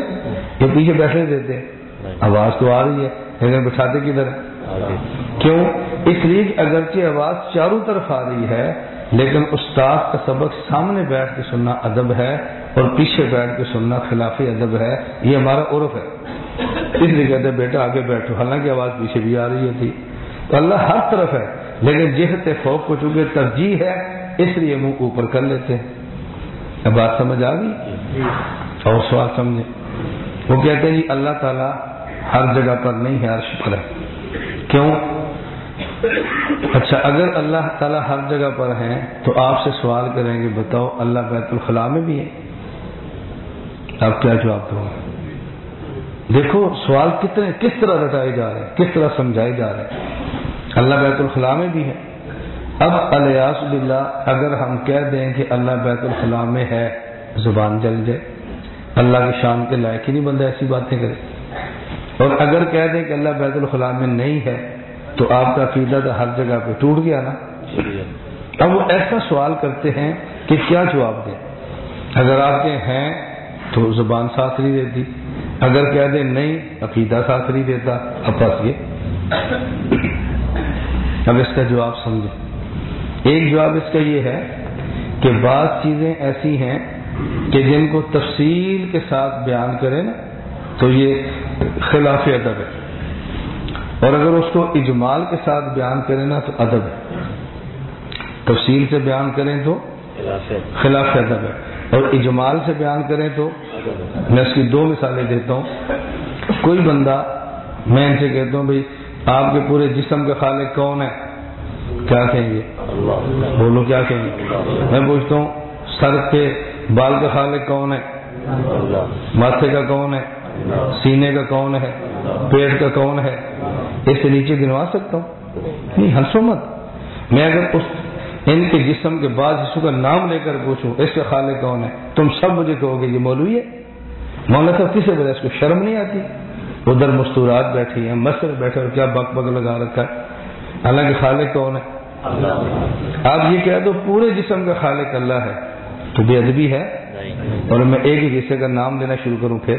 یہ پیچھے بیٹھنے دیتے ہیں۔ آواز تو آ رہی ہے۔ لیکن بٹھاتے کدھر کیوں؟ اس لیے اگرچہ آواز چاروں طرف آ رہی ہے، لیکن استاد کا سبق سامنے بیٹھ کے سننا ادب ہے اور پیچھے بیٹھ کے سننا خلافی ادب ہے۔ یہ ہمارا عرف ہے۔ اس لیے کہتے بیٹا، آگے بیٹھو۔ حالانکہ آواز پیچھے بھی آ رہی تھی تو اللہ ہر طرف ہے، لیکن جہت فوق کو چونکہ ترجیح ہے، اس لیے منہ اوپر کر لیتے ہیں۔ بات سمجھ آ گئی؟ اور سوال سمجھے۔ وہ کہتے ہیں جی اللہ تعالیٰ ہر جگہ پر نہیں ہے، عرش پر ہے۔ کیوں؟ اچھا اگر اللہ تعالیٰ ہر جگہ پر ہیں، تو آپ سے سوال کریں گے، بتاؤ اللہ بیت الخلاء میں بھی ہے آپ کیا جواب دو دیکھو، سوال کتنے، کس طرح رٹائے جا رہے ہیں کس طرح سمجھائے جا رہے ہیں اللہ بیت الخلاء میں بھی ہے۔ اب الیاس بلّہ اگر ہم کہہ دیں کہ اللہ بیت الخلاء میں ہے، زبان جل جائے۔ اللہ کی شان کے لائق ہی نہیں بندہ ایسی باتیں کرے۔ اور اگر کہہ دیں کہ اللہ بیت الخلاء میں نہیں ہے، تو آپ کا عقیدہ تو ہر جگہ پہ ٹوٹ گیا نا۔ اب وہ ایسا سوال کرتے ہیں کہ کیا جواب دیں۔ اگر آپ کے ہیں تو زبان ساتھ نہیں دیتی۔ اگر کہہ دیں نہیں، عقیدہ ساتھ نہیں دیتا۔ اب بس یہ۔ اب اس کا جواب سمجھیں۔ ایک جواب اس کا یہ ہے کہ بعض چیزیں ایسی ہیں کہ جن کو تفصیل کے ساتھ بیان کریں نا تو یہ خلاف ادب ہے۔ اور اگر اس کو اجمال کے ساتھ بیان کریں نا تو ادب ہے۔ تفصیل سے بیان کریں تو خلاف ادب۔ ہے۔ اور اجمال سے بیان کریں تو میں اس کی دو مثالیں دیتا ہوں۔ کوئی بندہ میں ان سے کہتا ہوں بھائی آپ کے پورے جسم کا خالق کون ہے کیا کہیں گے؟ بولو کیا کہیں گے؟ میں پوچھتا ہوں، سر کے بال کا خالق کون ہے ماتھے کا کون ہے؟ سینے کا کون ہے؟ پیٹ کا کون ہے؟ اس سے نیچے گنوا سکتا ہوں؟ نہیں، ہنسو مت۔ میں اگر اس ان کے جسم کے بعد حصوں کا نام لے کر پوچھوں، اس کا خالق کون ہے تم سب مجھے کہو گے، یہ مولوی ہے۔ مولانا صاحب کسی وجہ اس کو شرم نہیں آتی؟ ادھر مستورات بیٹھی ہیں مسر بیٹھے اور کیا بک بک لگا رکھا ہے؟ حالانکہ خالق کون ہے؟ آپ یہ کہہ دو پورے جسم کا خالق اللہ ہے۔ تو بے ادبی ہے؟ اور میں ایک ہی حصے کا نام لینا شروع کروں پھر۔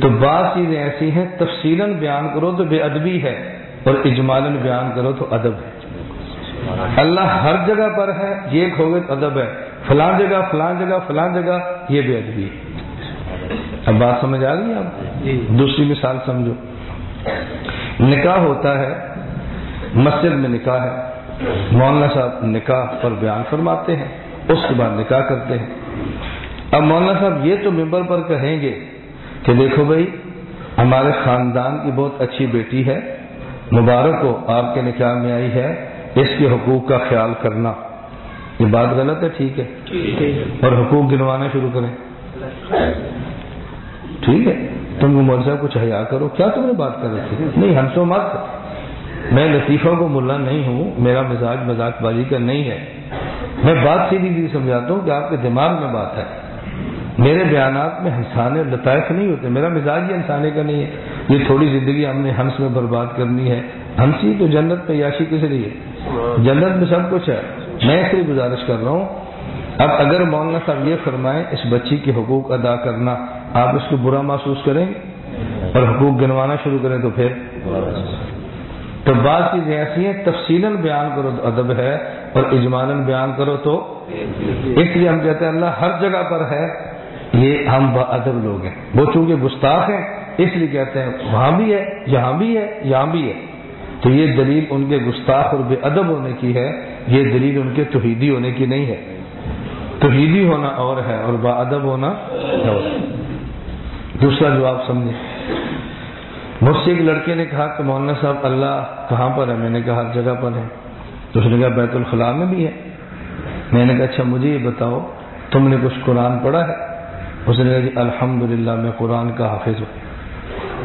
تو بعض چیزیں ایسی ہیں تفصیل بیان کرو تو بے ادبی ہے اور اجمال بیان کرو تو ادب ہے۔ اللہ ہر جگہ پر ہے یہ ایک ہوگا ادب ہے فلاں جگہ فلاں جگہ فلاں جگہ یہ بے ادبی ہے۔ اب بات سمجھ آ گئی آپ دوسری مثال سمجھو۔ نکاح ہوتا ہے مسجد میں نکاح ہے۔ مولانا صاحب نکاح پر بیان فرماتے ہیں اس کے بعد نکاح کرتے ہیں۔ اب مولانا صاحب یہ تو ممبر پر کہیں گے کہ دیکھو بھائی ہمارے خاندان کی بہت اچھی بیٹی ہے مبارک ہو آپ کے نکاح میں آئی ہے اس کے حقوق کا خیال کرنا۔ یہ بات غلط ہے ٹھیک ہے۔ اور حقوق گنوانا شروع کریں۔ ٹھیک ہے، تم کو مرزا کچھ حیا کرو۔ کیا تم نے بات کر رہے تھے نہیں، ہم تو مت۔ میں لطیفہ کو ملا نہیں ہوں، میرا مزاج مذاق بازی کا نہیں ہے۔ میں بات سیدھی سیدھی سمجھاتا ہوں کہ آپ کے دماغ میں بات ہے۔ میرے بیانات میں ہنسانے لطائف نہیں ہوتے۔ میرا مزاج ہی ہنسانے کا نہیں ہے۔ یہ تھوڑی زندگی ہم نے ہنس میں برباد کرنی ہے۔ ہنسی تو جنت میں یاشی کس لیے؟ جنت میں سب کچھ ہے۔ میں اس لیے گزارش کر رہا ہوں۔ اب اگر مولانا صاحب یہ فرمائیں، اس بچی کے حقوق ادا کرنا۔ آپ اس کو برا محسوس کریں اور حقوق گنوانا شروع کریں تو پھر تو بعض چیزیں ایسی ہیں تفصیل بیان کرو تو ادب ہے اور اجمان بیان کرو تو اس لیے ہم کہتے ہیں اللہ ہر جگہ پر ہے، یہ ہم ادب لوگ ہیں۔ وہ چونکہ گستاخ ہیں، اس لیے کہتے ہیں وہاں بھی ہے، یہاں بھی ہے، یہاں بھی ہے۔ تو یہ دلیل ان کے گستاخ اور بے ادب ہونے کی ہے، یہ دلیل ان کے توحیدی ہونے کی نہیں ہے۔ توحیدی ہونا اور ہے اور با ادب ہونا اور دوسرا جواب سمجھے۔ مجھ سے ایک لڑکے نے کہا کہ مولانا صاحب، اللہ کہاں پر ہے؟ میں نے کہا ہر جگہ پر ہے۔ تو اس نے کہا بیت الخلاء میں بھی ہے۔ میں نے کہا اچھا مجھے یہ بتاؤ، تم نے کچھ قرآن پڑھا ہے؟ اس نے کہا جی الحمد میں قرآن کا حافظ ہوں۔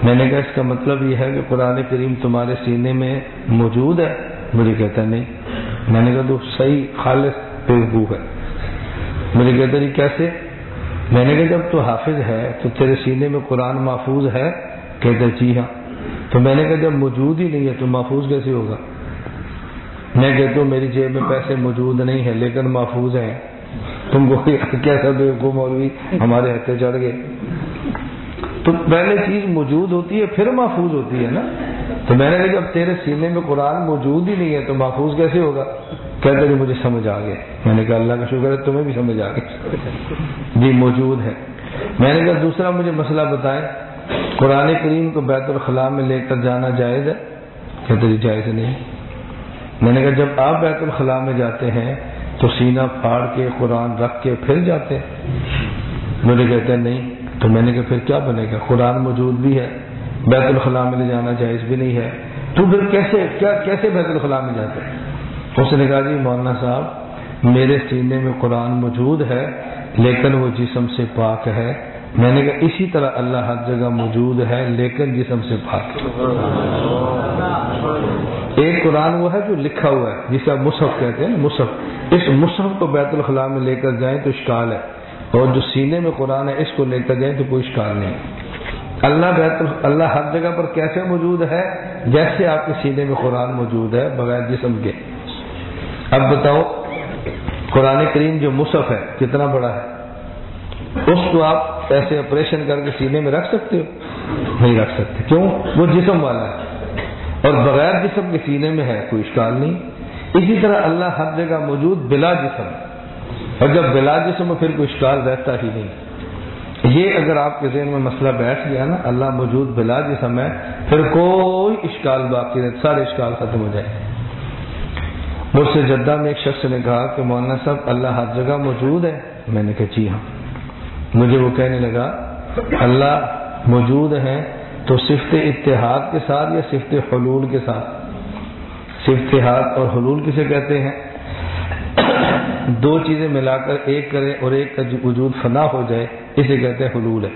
میں نے کہا اس کا مطلب یہ ہے کہ قرآن کریم تمہارے سینے میں موجود ہے؟ مجھے کہتا ہے نہیں۔ میں نے کہا تو صحیح خالص بے ہے۔ مجھے کہتا جی کیسے؟ میں نے کہا، جب تو حافظ ہے، تو تیرے سینے میں قرآن محفوظ ہے؟ کہتے جی ہاں۔ تو میں نے کہا، جب موجود ہی نہیں ہے تو محفوظ کیسے ہوگا؟ میں کہتا ہوں، میری جیب میں پیسے موجود نہیں ہیں، لیکن محفوظ ہیں۔ تم کو کیسا بے مولوی ہمارے ہتھے چڑھ گئے۔ تو پہلے چیز موجود ہوتی ہے، پھر محفوظ ہوتی ہے نا؟ تو میں نے کہا، جب تیرے سینے میں قرآن موجود ہی نہیں ہے تو محفوظ کیسے ہوگا؟ کہتے کہ مجھے سمجھ آ گیا میں نے کہا، اللہ کا شکر ہے، تمہیں بھی سمجھ آ گیا۔ جی موجود ہے میں نے کہا، دوسرا مجھے مسئلہ بتائیں۔ قرآن کریم کو بیت الخلاء میں لے کر جانا جائز ہے؟ کہتے جی جائز نہیں۔ میں نے کہا، جب آپ بیت الخلاء میں جاتے ہیں، تو سینہ پھاڑ کے، قرآن رکھ کے پھر جاتے مجھے کہتے ہیں، نہیں۔ تو میں نے کہا، پھر کیا بنے گا؟ قرآن موجود بھی ہے۔ بیت الخلاء میں لے جانا جائز بھی نہیں ہے۔ تو پھر کیسے، کیا، کیسے بیت الخلاء میں جاتے ہیں؟ اس نے کہا جی مولانا صاحب، میرے سینے میں قرآن موجود ہے، لیکن وہ جسم سے پاک ہے. میں نے کہا، اسی طرح اللہ ہر جگہ موجود ہے، لیکن جسم سے پاک ایک قرآن وہ ہے جو لکھا ہوا ہے، جسے آپ مصحف کہتے ہیں مصحف۔ اس مصحف کو بیت الخلاء میں لے کر جائیں تو اشکال ہے، اور جو سینے میں قرآن ہے، اس کو لے کر جائیں تو کوئی اشکال نہیں اللہ بیت اللہ ہر جگہ پر کیسے موجود ہے؟ جیسے آپ کے سینے میں قرآن موجود ہے، بغیر جسم کے۔ اب بتاؤ، قرآن کریم جو مصحف ہے، کتنا بڑا ہے؟ اس کو آپ ایسے آپریشن کر کے سینے میں رکھ سکتے ہو؟ نہیں رکھ سکتے۔ کیوں؟ وہ جسم والا ہے۔ اور بغیر جسم کے سینے میں ہے، کوئی اشکال نہیں۔ اسی طرح اللہ ہر جگہ موجود بلا جسم اور جب بلا جسم میں پھر کوئی اشکال رہتا ہی نہیں۔ یہ اگر آپ کے ذہن میں مسئلہ بیٹھ گیا نا، اللہ موجود بلا جسم ہے، پھر کوئی اشکال باقی رہتا سارے اشکال ختم ہو جائے مجھ سے جدہ میں ایک شخص نے کہا کہ مولانا صاحب، اللہ ہر جگہ موجود ہے۔ میں نے کہا جی ہاں۔ مجھے وہ کہنے لگا، اللہ موجود ہے تو صفت اتحاد کے ساتھ یا صفت حلول کے ساتھ؟ صفت اتحاد اور حلول کسے کہتے ہیں؟ دو چیزیں ملا کر ایک کرے اور ایک کا وجود فنا ہو جائے، اسے کہتے ہیں حلول ہے۔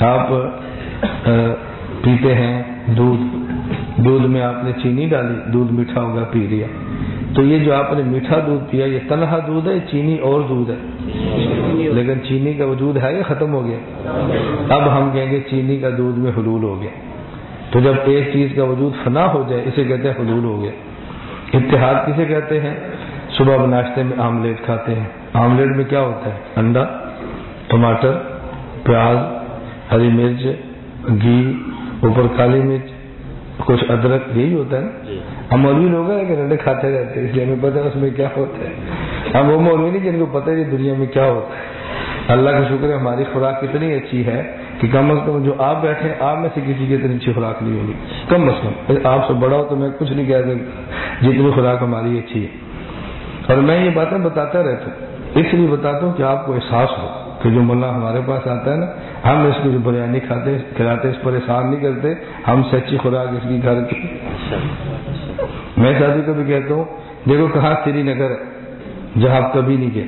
آپ پیتے ہیں، دودھ دودھ میں آپ نے چینی ڈالی، دودھ میٹھا ہوگا، پی لیا۔ تو یہ جو آپ نے میٹھا دودھ پیا، یہ تنہا دودھ ہے، چینی اور دودھ ہے۔ لیکن چینی کا وجود ہے یہ ختم ہو گیا؟ اب ہم کہیں گے چینی کا دودھ میں حلول ہو گیا۔ تو جب ایک چیز کا وجود فنا ہو جائے، اسے کہتے ہیں حلول ہو گیا۔ اتحاد کسے کہتے ہیں؟ صبح ناشتے میں آملیٹ کھاتے ہیں۔ آملیٹ میں کیا ہوتا ہے؟ انڈا، ٹماٹر، پیاز، ہری مرچ، گھی، اوپر کالی مرچ کچھ ادرک یہی ہوتا ہے نا؟ جی۔ ہم مولوی لوگ ہیں کہ انڈے کھاتے رہتے ہیں اس لیے ہمیں پتہ ہے اس میں کیا ہوتا ہے۔ ہم وہ مولوی نہیں جن کو پتہ ہے دنیا میں کیا ہوتا ہے۔ اللہ کا شکر ہے ہماری خوراک کتنی اچھی ہے کہ کم از کم جو آپ بیٹھے آپ میں سے کسی کی اتنی اچھی خوراک نہیں ہوگی کم از کم۔ آپ سے بڑا ہو تو میں کچھ نہیں کہہ سکتا۔ جتنی خوراک ہماری اچھی ہے۔ اور میں یہ باتیں بتاتا رہتا ہوں اس لیے بتاتا ہوں کہ آپ کو احساس ہو کہ جو ملا ہمارے پاس آتا ہے نا ہم اس کو جو بریانی کھاتے کھلاتے اس پر احسان نہیں کرتے ہم سچی خوراک اس کی گھر کی میں شادی کو بھی کہتا ہوں دیکھو کہاں سری نگر ہے جہاں آپ کبھی نہیں گئے۔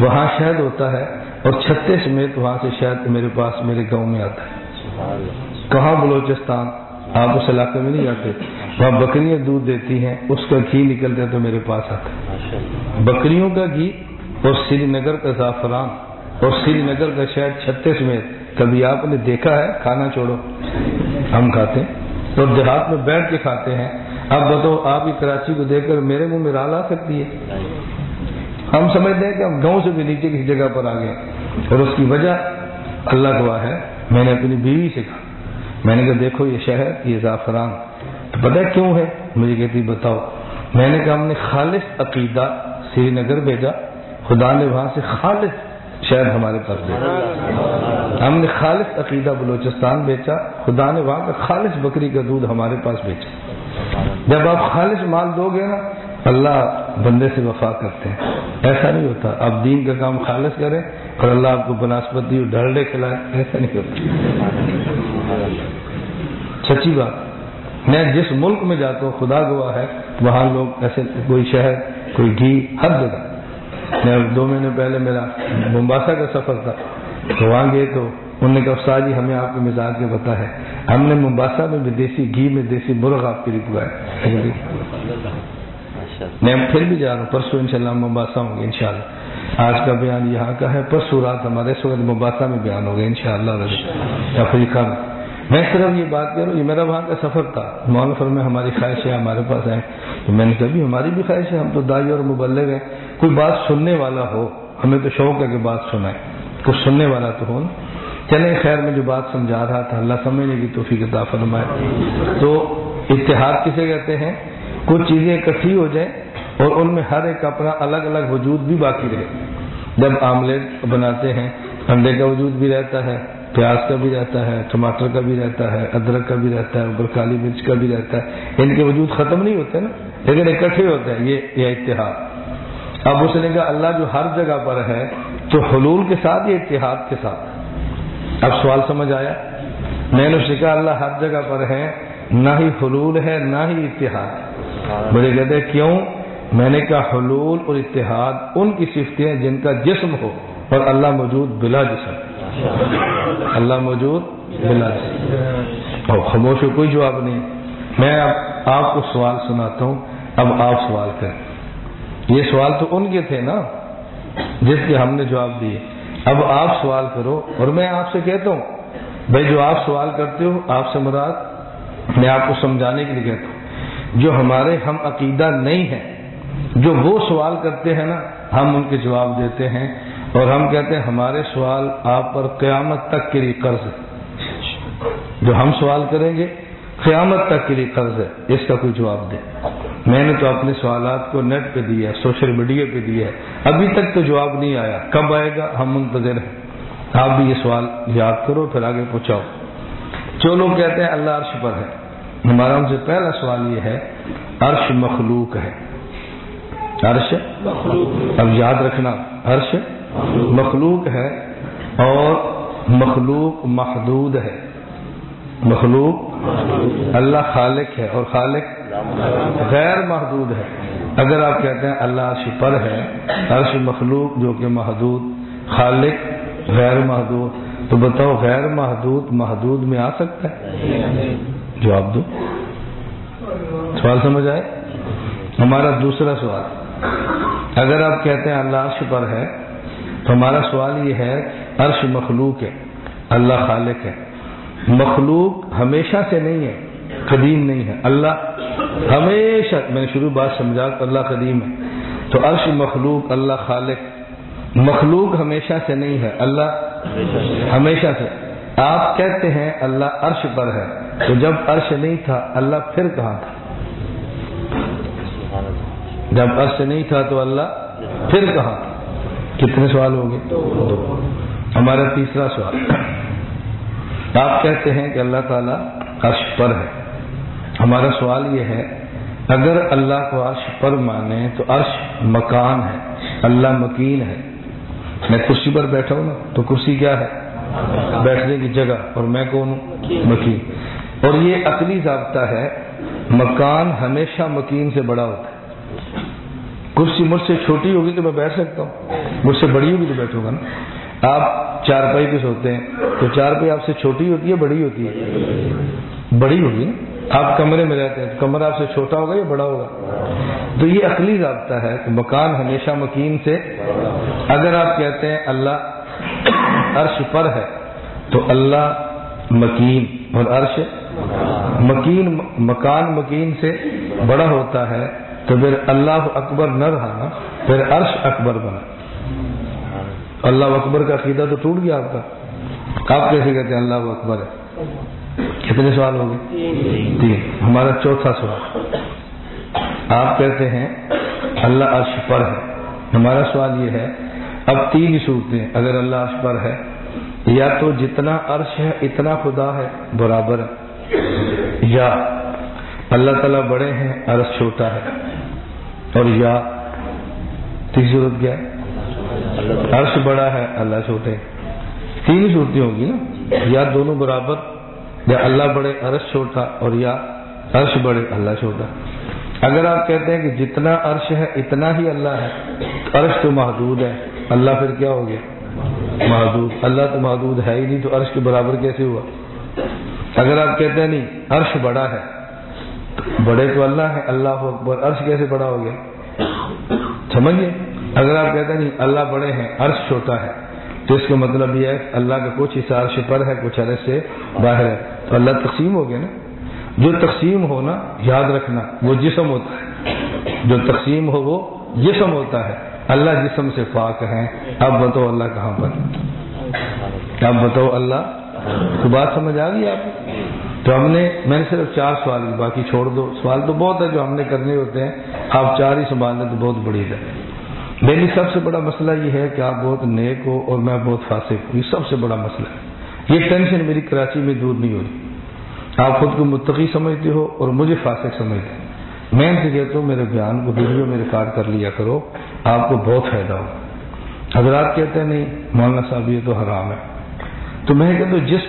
وہاں شہد ہوتا ہے اور چھتے سمیت وہاں سے شہد میرے پاس میرے گاؤں میں آتا ہے۔ کہاں بلوچستان؟ آپ اس علاقے میں نہیں جاتے۔ وہاں بکریاں دودھ دیتی ہیں اس کا گھی نکلتا ہے تو میرے پاس آتا ہے۔ بکریوں کا گھی اور سری نگر کا زعفران۔ اور سری نگر کا شہر چھتیس میں کبھی آپ نے دیکھا ہے، کھانا چھوڑو۔ ہم کھاتے ہیں۔ اور دیہات میں بیٹھ کے کھاتے ہیں۔ اب بتاؤ، آپ کی کراچی کو دیکھ کر میرے منہ میں رال آ سکتی ہے؟ ہم سمجھتے ہیں کہ ہم گاؤں سے بھی نیچے کسی جگہ پر آ گئے اور اس کی وجہ اللہ گواہ ہے۔ میں نے اپنی بیوی سے کہا۔ میں نے کہا، دیکھو یہ شہر، یہ زعفران۔ تو پتہ کیوں ہے؟ مجھے کہتی بتاؤ۔ میں نے کہا، ہم نے خالص عقیدہ سری نگر بھیجا۔ خدا نے وہاں سے خالص شہر ہمارے پاس بھیجا ہم نے خالص عقیدہ بلوچستان بیچا، خدا نے وہاں کا خالص بکری کا دودھ ہمارے پاس بیچا۔ جب آپ خالص مال دو گے نا، اللہ بندے سے وفا کرتے ہیں۔ ایسا نہیں ہوتا۔ آپ دین کا کام خالص کریں اور اللہ آپ کو بناسپتی اور ڈرڈے کھلائے ایسا نہیں ہوتا۔ سچی بات، میں جس ملک میں جاتا ہوں، خدا گواہ ہے، وہاں لوگ ایسے کوئی شہر، کوئی گھی ہر جگہ۔ دو مہینے پہلے میرا ممباسا کا سفر تھا، تو وہاں گئے تو انہوں نے کہا جی ہمیں آپ کے مزاج کے پتا ہے، ہم نے ممباسا میں بھی دیسی گھی میں دیسی مرغ آپ کے لیے پکایا۔ میں پھر بھی جا رہا ہوں، پرسوں ان شاء اللہ ممباسا ہوں گے ان شاء اللہ آج کا بیان یہاں کا ہے، پرسوں رات ہمارے سورت مباحثہ میں بیان ہوگا ان شاء اللہ افریقہ میں۔ میں صرف یہ بات کروں یہ میرا وہاں کا سفر تھا۔ مول میں ہماری خواہش ہے ہمارے پاس آئے تو میں نے کہا بھی ہماری بھی خواہش ہے ہم تو دائی اور مبلغ ہیں۔ کوئی بات سننے والا ہو، ہمیں تو شوق ہے کہ بات سنائے کچھ سننے والا تو ہو۔ نا چلے خیر، میں جو بات سمجھا رہا تھا، اللہ سمجھنے کی توفیق عطا فرمائے۔ تو اتحاد کسے کہتے ہیں؟ کچھ چیزیں اکٹھی ہو جائیں اور ان میں ہر ایک اپنا الگ الگ وجود بھی باقی رہے۔ جب آملیٹ بناتے ہیں، انڈے کا وجود بھی رہتا ہے۔ پیاز کا بھی رہتا ہے، ٹماٹر کا بھی رہتا ہے، ادرک کا بھی رہتا ہے، اوپر کالی مرچ کا بھی رہتا ہے۔ ان کے وجود ختم نہیں ہوتے نا، لیکن اکٹھے ہوتے ہیں۔ یہ یہ اتحاد۔ اب اس نے کہا، اللہ جو ہر جگہ پر ہے، تو حلول کے ساتھ یا اتحاد کے ساتھ؟ اب سوال سمجھ آیا؟ میں نے کہا، اللہ ہر جگہ پر ہے، نہ ہی حلول ہے، نہ ہی اتحاد۔ مجھے کہتے کیوں؟ میں نے کہا، حلول اور اتحاد ان کی صفتیں ہیں جن کا جسم ہو اور اللہ موجود بلا جسم۔ اللہ موجود بلا اور خاموش کوئی جواب نہیں۔ میں اب آپ کو سوال سناتا ہوں۔ اب آپ سوال کریں۔ یہ سوال تو ان کے تھے نا، جس کے ہم نے جواب دیے۔ اب آپ سوال کرو اور میں آپ سے کہتا ہوں۔ بھائی، جو آپ سوال کرتے ہو، آپ سے مراد میں آپ کو سمجھانے کے لیے کہتا ہوں۔ جو ہمارے ہم عقیدہ نہیں ہیں، جو وہ سوال کرتے ہیں نا، ہم ان کے جواب دیتے ہیں۔ اور ہم کہتے ہیں ہمارے سوال آپ پر قیامت تک کے لیے قرض ہے۔ جو ہم سوال کریں گے قیامت تک کے لیے قرض ہے۔ اس کا کوئی جواب دے۔ میں نے تو اپنے سوالات کو نیٹ پہ دیا ہے سوشل میڈیا پہ دیا ہے۔ ابھی تک تو جواب نہیں آیا۔ کب آئے گا؟ ہم منتظر ہیں۔ آپ بھی یہ سوال یاد کرو پھر آگے پہنچاؤ۔ جو لوگ کہتے ہیں اللہ عرش پر ہے۔ ہمارا ان سے پہلا سوال یہ ہے عرش مخلوق ہے۔ عرش؟ اب یاد رکھنا عرش مخلوق ہے اور مخلوق محدود ہے۔ مخلوق اللہ خالق ہے اور خالق غیر محدود ہے۔ اگر آپ کہتے ہیں اللہ عرش پر ہے، عرش مخلوق جو کہ محدود، خالق غیر محدود، تو بتاؤ غیر محدود محدود میں آ سکتا ہے؟ جواب دو۔ سوال سمجھ آئے؟ ہمارا دوسرا سوال۔ اگر آپ کہتے ہیں اللہ عرش پر ہے تو ہمارا سوال یہ ہے، عرش مخلوق ہے، اللہ خالق ہے۔ مخلوق ہمیشہ سے نہیں ہے، قدیم نہیں ہے۔ اللہ ہمیشہ، میں نے شروع بات سمجھا، اللہ قدیم ہے۔ تو عرش مخلوق، اللہ خالق۔ مخلوق ہمیشہ سے نہیں ہے، اللہ ہمیشہ سے۔ آپ کہتے ہیں، اللہ عرش پر ہے۔ تو جب عرش نہیں تھا، اللہ پھر کہاں تھا؟ جب عرش نہیں تھا تو اللہ پھر کہاں تھا؟ کتنے سوال ہو گئے ہمارا تیسرا سوال۔ آپ کہتے ہیں کہ اللہ تعالیٰ عرش پر ہے۔ ہمارا سوال یہ ہے، اگر اللہ کو عرش پر مانے تو عرش مکان ہے، اللہ مکین ہے۔ میں کرسی پر بیٹھا ہوں نا، تو کرسی کیا ہے؟ بیٹھنے کی جگہ۔ اور میں کون ہوں؟ مکین۔ اور یہ عقلی ضابطہ ہے، مکان ہمیشہ مکین سے بڑا ہوتا ہے۔ کرسی مجھ سے چھوٹی ہوگی تو میں بیٹھ سکتا ہوں۔ مجھ سے بڑی ہوگی تو بیٹھوں گا نا۔ آپ چار پائی پہ سوتے ہیں، تو چار پائی آپ سے چھوٹی ہوتی ہے، بڑی ہوتی ہے؟ بڑی ہوگی۔ نا آپ کمرے میں رہتے ہیں، تو کمرہ آپ سے چھوٹا ہوگا یا بڑا ہوگا؟ تو یہ عقلی ضابطہ ہے کہ مکان ہمیشہ مکین سے۔ اگر آپ کہتے ہیں اللہ عرش پر ہے، تو اللہ مکین اور عرش مکین، مکان مکین سے بڑا ہوتا ہے۔ تو پھر اللہ اکبر نہ رہا نا پھر عرش اکبر بنا۔ اللہ اکبر کا عقیدہ تو ٹوٹ گیا آپ کا۔ آپ کیسے کہتے ہیں اللہ اکبر ہے؟ کتنے سوال ہو گئے تین۔ ہمارا چوتھا سوال۔ آپ کہتے ہیں اللہ عرش پر ہے۔ ہمارا سوال یہ ہے، اب تین صورتیں اگر اللہ عرش پر ہے، یا تو جتنا عرش ہے، اتنا خدا ہے، برابر ہے۔ یا اللہ تعالیٰ بڑے ہیں، عرش چھوٹا ہے۔ اور یا تیسری صورت کیا ہے؟ عرش بڑا ہے، اللہ چھوٹے تین صورتیں ہوگی نا؟ یا دونوں برابر، یا اللہ بڑے، عرش چھوٹا، اور یا عرش بڑے، اللہ چھوٹا۔ اگر آپ کہتے ہیں کہ جتنا عرش ہے، اتنا ہی اللہ ہے، عرش تو محدود ہے۔ اللہ پھر کیا ہو گیا؟ محدود۔ اللہ تو محدود ہے ہی نہیں، تو عرش کے برابر کیسے ہوا؟ اگر آپ کہتے ہیں نہیں، عرش بڑا ہے بڑے تو اللہ ہے اللہ اکبر، عرش کیسے بڑا ہو گیا؟ سمجھئے اگر آپ کہتے ہیں نہیں، اللہ بڑے ہیں، عرش چھوٹا ہے، تو اس کا مطلب یہ ہے، اللہ کا کچھ حصہ عرش پر ہے، کچھ عرش سے باہر ہے۔ تو اللہ تقسیم ہو گیا نا؟ جو تقسیم ہو نا یاد رکھنا، وہ جسم ہوتا ہے۔ جو تقسیم ہو، وہ جسم ہوتا ہے۔ اللہ جسم سے پاک ہیں۔ اب بتاؤ اللہ کہاں پر اب بتاؤ اللہ، تو بات سمجھ آ گئی آپ؟ تو ہم نے میں نے صرف چار سوال باقی چھوڑ دو۔ سوال تو بہت ہے جو ہم نے کرنے ہوتے ہیں۔ آپ چار ہی سنبھال لیں تو بہت بڑی ہے۔ میری سب سے بڑا مسئلہ یہ ہے کہ آپ بہت نیک ہو اور میں بہت فاسق ہوں۔ یہ سب سے بڑا مسئلہ ہے۔ یہ ٹینشن میری کراچی میں دور نہیں ہو رہی۔ آپ خود کو متقی سمجھتے ہو اور مجھے فاسق سمجھتے میں سے کہتا ہوں، میرے بیان کو ویڈیو میں ریکارڈ کر لیا کرو۔ آپ کو بہت فائدہ ہو حضرات کہتے ہیں، نہیں، مولانا صاحب یہ تو حرام ہے۔ تو میں کہتا ہوں، جس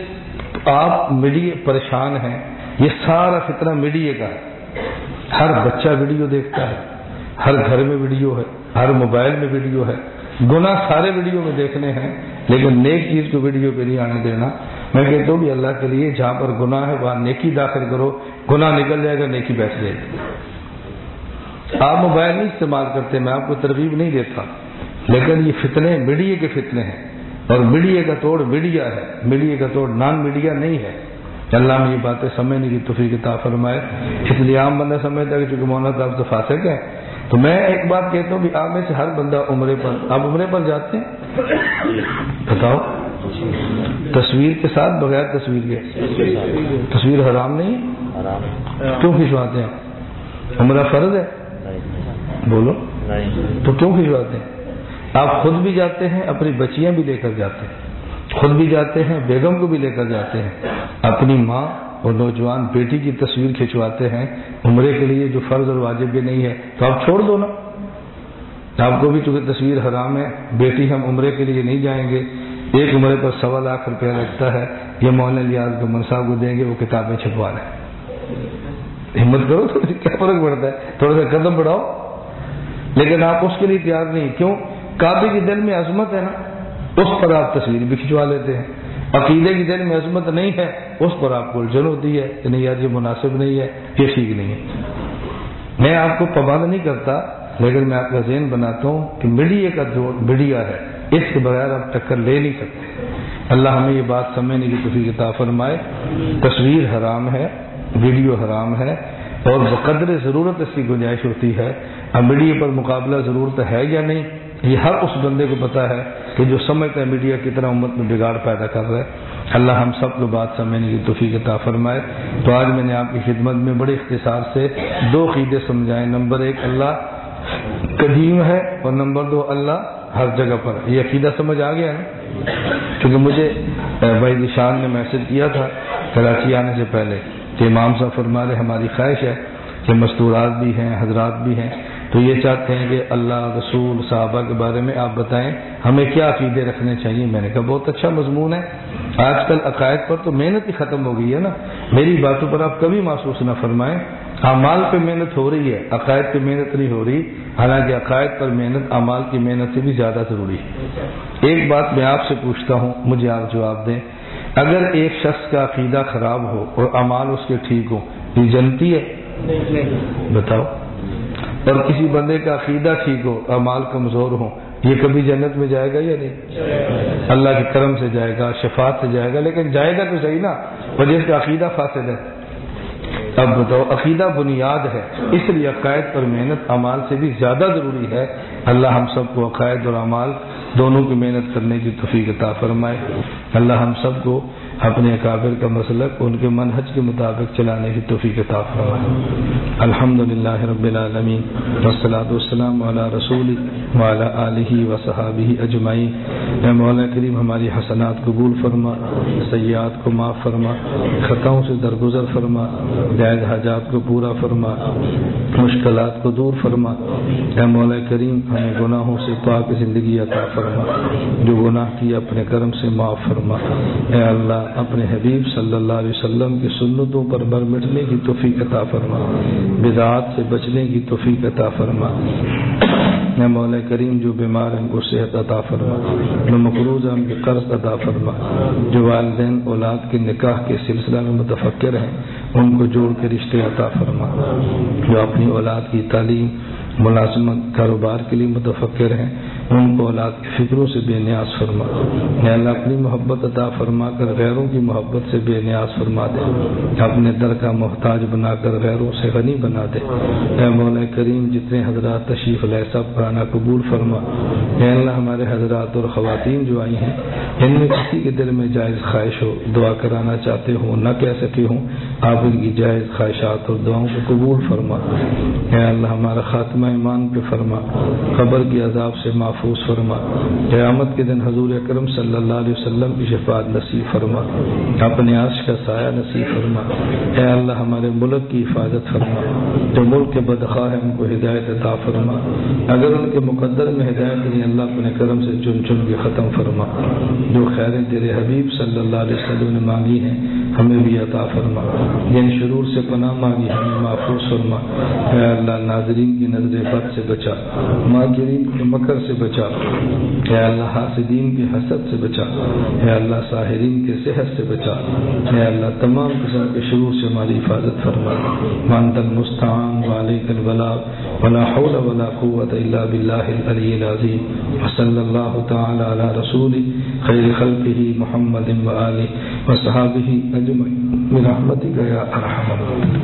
آپ میڈیا پریشان ہیں، یہ سارا فتنہ میڈیا کا ہے ہر بچہ ویڈیو دیکھتا ہے، ہر گھر میں ویڈیو ہے، ہر موبائل میں ویڈیو ہے۔ گنا سارے ویڈیو میں دیکھنے ہیں، لیکن نیک چیز کو ویڈیو پہ نہیں آنے دینا۔ میں کہتا ہوں بھی اللہ کے لیے جہاں پر گناہ ہے، وہاں نیکی داخل کرو۔ گناہ نکل جائے گا، نیکی بیٹھ جائے گی۔ آپ موبائل نہیں استعمال کرتے، میں آپ کو ترغیب نہیں دیتا، لیکن یہ فتنے میڈیا کے فتنے ہیں۔ اور میڈیا کا توڑ میڈیا ہے میڈیا کا توڑ نان میڈیا نہیں ہے۔ اللہ میں یہ باتیں سمجھنے کی توفیق کتاب فرمائے۔ اس لیے عام بندہ سمجھتا ہے کہ چونکہ مولانا صاحب تو فاسق ہے تو میں ایک بات کہتا ہوں کہ آپ میں سے ہر بندہ عمرے پر، آپ عمرے پر جاتے ہیں؟ بتاؤ۔ تصویر کے ساتھ بغیر تصویر کے۔ تصویر حرام نہیں کیوں کھنچواتے ہیں؟ عمرہ فرض ہے؟ بولو۔ تو کیوں کھنچواتے ہیں؟ آپ خود بھی جاتے ہیں، اپنی بچیاں بھی لے کر جاتے ہیں۔ خود بھی جاتے ہیں، بیگم کو بھی لے کر جاتے ہیں۔ اپنی ماں اور نوجوان بیٹی کی تصویر کھنچواتے ہیں۔ عمرے کے لیے جو فرض اور واجب بھی نہیں ہے، تو آپ چھوڑ دو نا۔ آپ کو بھی چونکہ تصویر حرام ہے، بیٹی ہم عمرے کے لیے نہیں جائیں گے۔ ایک عمرے پر سوا لاکھ روپیہ لگتا ہے۔ یہ مولانا لیاز کو منصاحب کو دیں گے، وہ کتابیں چھپوا لیں ہمت کرو تو کیا فرق پڑتا ہے؟ تھوڑا سا قدم بڑھاؤ۔ لیکن آپ اس کے لیے تیار نہیں، کیوں؟ کعبے کے دل میں عظمت ہے نا، اس پر آپ تصویر بھی کھنچوا لیتے ہیں۔ عقیدے کی دل میں عظمت نہیں ہے، اس پر آپ کو الجھن ہوتی ہے کہ نہیں یار، یہ مناسب نہیں ہے، یہ ٹھیک نہیں ہے۔ میں آپ کو پابند نہیں کرتا، لیکن میں آپ کا ذہن بناتا ہوں کہ میڈیا کا جو میڈیا ہے، اس کے بغیر آپ ٹکر لے نہیں سکتے۔ اللہ ہمیں یہ بات سمجھنے کی توفیق عطا فرمائے۔ تصویر حرام ہے، ویڈیو حرام ہے، اور بقدر ضرورت اس کی گنجائش ہوتی ہے۔ اب میڈیا پر مقابلہ ضرورت ہے یا نہیں؟ یہ ہر اس بندے کو پتا ہے کہ جو سمجھتا ہے میڈیا کتنا امت میں بگاڑ پیدا کر رہا ہے۔ اللہ ہم سب کو بات سمجھنے کی توفیق عطا فرمائے۔ تو آج میں نے آپ کی خدمت میں بڑے اختصار سے دو قیدے سمجھائے۔ نمبر ایک، اللہ قدیم ہے اور نمبر دو، اللہ ہر جگہ پر۔ یہ عقیدہ سمجھ آ گیا نا کیونکہ مجھے بھائی نشان نے میسج کیا تھا کراچی آنے سے پہلے کہ امام صاحب فرما رہے، ہماری خواہش ہے کہ مستورات بھی ہیں، حضرات بھی ہیں۔ تو یہ چاہتے ہیں کہ اللہ رسول صحابہ کے بارے میں آپ بتائیں ہمیں کیا عقیدے رکھنے چاہیے؟ میں نے کہا بہت اچھا مضمون ہے۔ آج کل عقائد پر تو محنت ہی ختم ہو گئی ہے نا۔ میری باتوں پر آپ کبھی محسوس نہ فرمائیں۔ اعمال پہ محنت ہو رہی ہے عقائد پہ محنت نہیں ہو رہی۔ حالانکہ عقائد پر محنت اعمال کی محنت سے بھی زیادہ ضروری ہے۔ ایک بات میں آپ سے پوچھتا ہوں مجھے آپ جواب دیں۔ اگر ایک شخص کا عقیدہ خراب ہو اور اعمال اس کے ٹھیک ہو یہ جنتی ہے؟ بتاؤ۔ اور کسی بندے کا عقیدہ ٹھیک ہو امال کمزور ہو یہ کبھی جنت میں جائے گا یا نہیں؟ اللہ کے کرم سے جائے گا، شفاعت سے جائے گا، لیکن جائے گا تو صحیح نا وجہ سے عقیدہ فاصل ہے۔ اب بتاؤ، عقیدہ بنیاد ہے، اس لیے عقائد پر محنت امال سے بھی زیادہ ضروری ہے۔ اللہ ہم سب کو عقائد اور امال دونوں کی محنت کرنے کی توفیق عطا فرمائے۔ اللہ ہم سب کو اپنے اکابر کا مسلک ان کے منحج کے مطابق چلانے کی توفیق عطا فرمائے۔ الحمد للہ رب العالمین وسلاۃ والسلام علی رسول وعلی آلہ و صحابہ اجمعین۔ اے مولا کریم، ہماری حسنات قبول فرما سیاحت کو معاف فرما، خطاؤں سے درگزر فرما، جائز حاجات کو پورا فرما، مشکلات کو دور فرما۔ اے مولا کریم، ہمیں گناہوں سے پاک زندگی عطا فرما، جو گناہ کیا اپنے کرم سے معاف فرما۔ اے اللہ اپنے حبیب صلی اللہ علیہ وسلم کی سنتوں پر بر مٹنے کی توفیق عطا فرما۔ بدعات سے بچنے کی توفیق عطا فرما۔ اے مولا کریم جو بیمار ہیں، ان کو صحت عطا فرما۔ جو مقروض ہیں، ان کے قرض عطا فرما۔ جو والدین، اولاد کے نکاح کے سلسلہ میں متفکر ہیں، ان کو جوڑ کے رشتے عطا فرما۔ جو اپنی اولاد کی تعلیم، ملازمت، کاروبار کے لیے متفقر ہیں ان کو اولاد کی فکروں سے بے نیاز فرما یا اللہ اپنی محبت عطا فرما کر غیروں کی محبت سے بے نیاز فرما دے۔ اپنے در کا محتاج بنا کر غیروں سے غنی بنا دے۔ اے مولا کریم، جتنے حضرات تشریف علیہ سب پرانا قبول فرما۔ اے اللہ، ہمارے حضرات اور خواتین جو آئی ہیں، ان میں کسی کے دل میں جائز خواہش ہو، دعا کرانا چاہتے ہوں نہ کہہ سکے ہوں، آپ ان کی جائز خواہشات اور دعاؤں کو قبول فرما۔ اے اللہ، ہمارا خاتمہ ایمان پہ فرما۔ قبر کی عذاب سے محفوظ فرما۔ قیامت کے دن حضور اکرم صلی اللہ علیہ وسلم کی شفاعت نصیب فرما۔ اپنے عرش کا سایہ نصیب فرما۔ اے اللہ ہمارے ملک کی حفاظت فرما۔ جو ملک کے بدخواہ ہیں ان کو ہدایت عطا فرما۔ اگر ان کے مقدر میں ہدایت نہیں، اللہ اپنے کرم سے چن چن کے ختم فرما۔ جو خیر تیرے حبیب صلی اللہ علیہ وسلم نے مانگی ہیں، ہمیں بھی عطا فرما۔ جن شرور سے پناہ مانگی، ہمیں محفوظ فرما۔ اے اللہ ناظرین کی نظر بد سے بچا۔ ماجرین کے مکر سے بچا بچا۔ اے اللہ حاسدین کی حسد سے بچا۔ اے اللہ ساحرین کے صحت سے بچا۔ اے اللہ تمام قسم کے شرور سے ہماری حفاظت فرما۔ مانت المستعان وعلیک البلاغ ولا حول ولا قوة الا بالله العلی العظیم۔ وصلی اللہ تعالی علی رسول خیر خلقه محمد وآلہ وصحابہ اجمعین۔ برحمتک یا ارحم الراحمین۔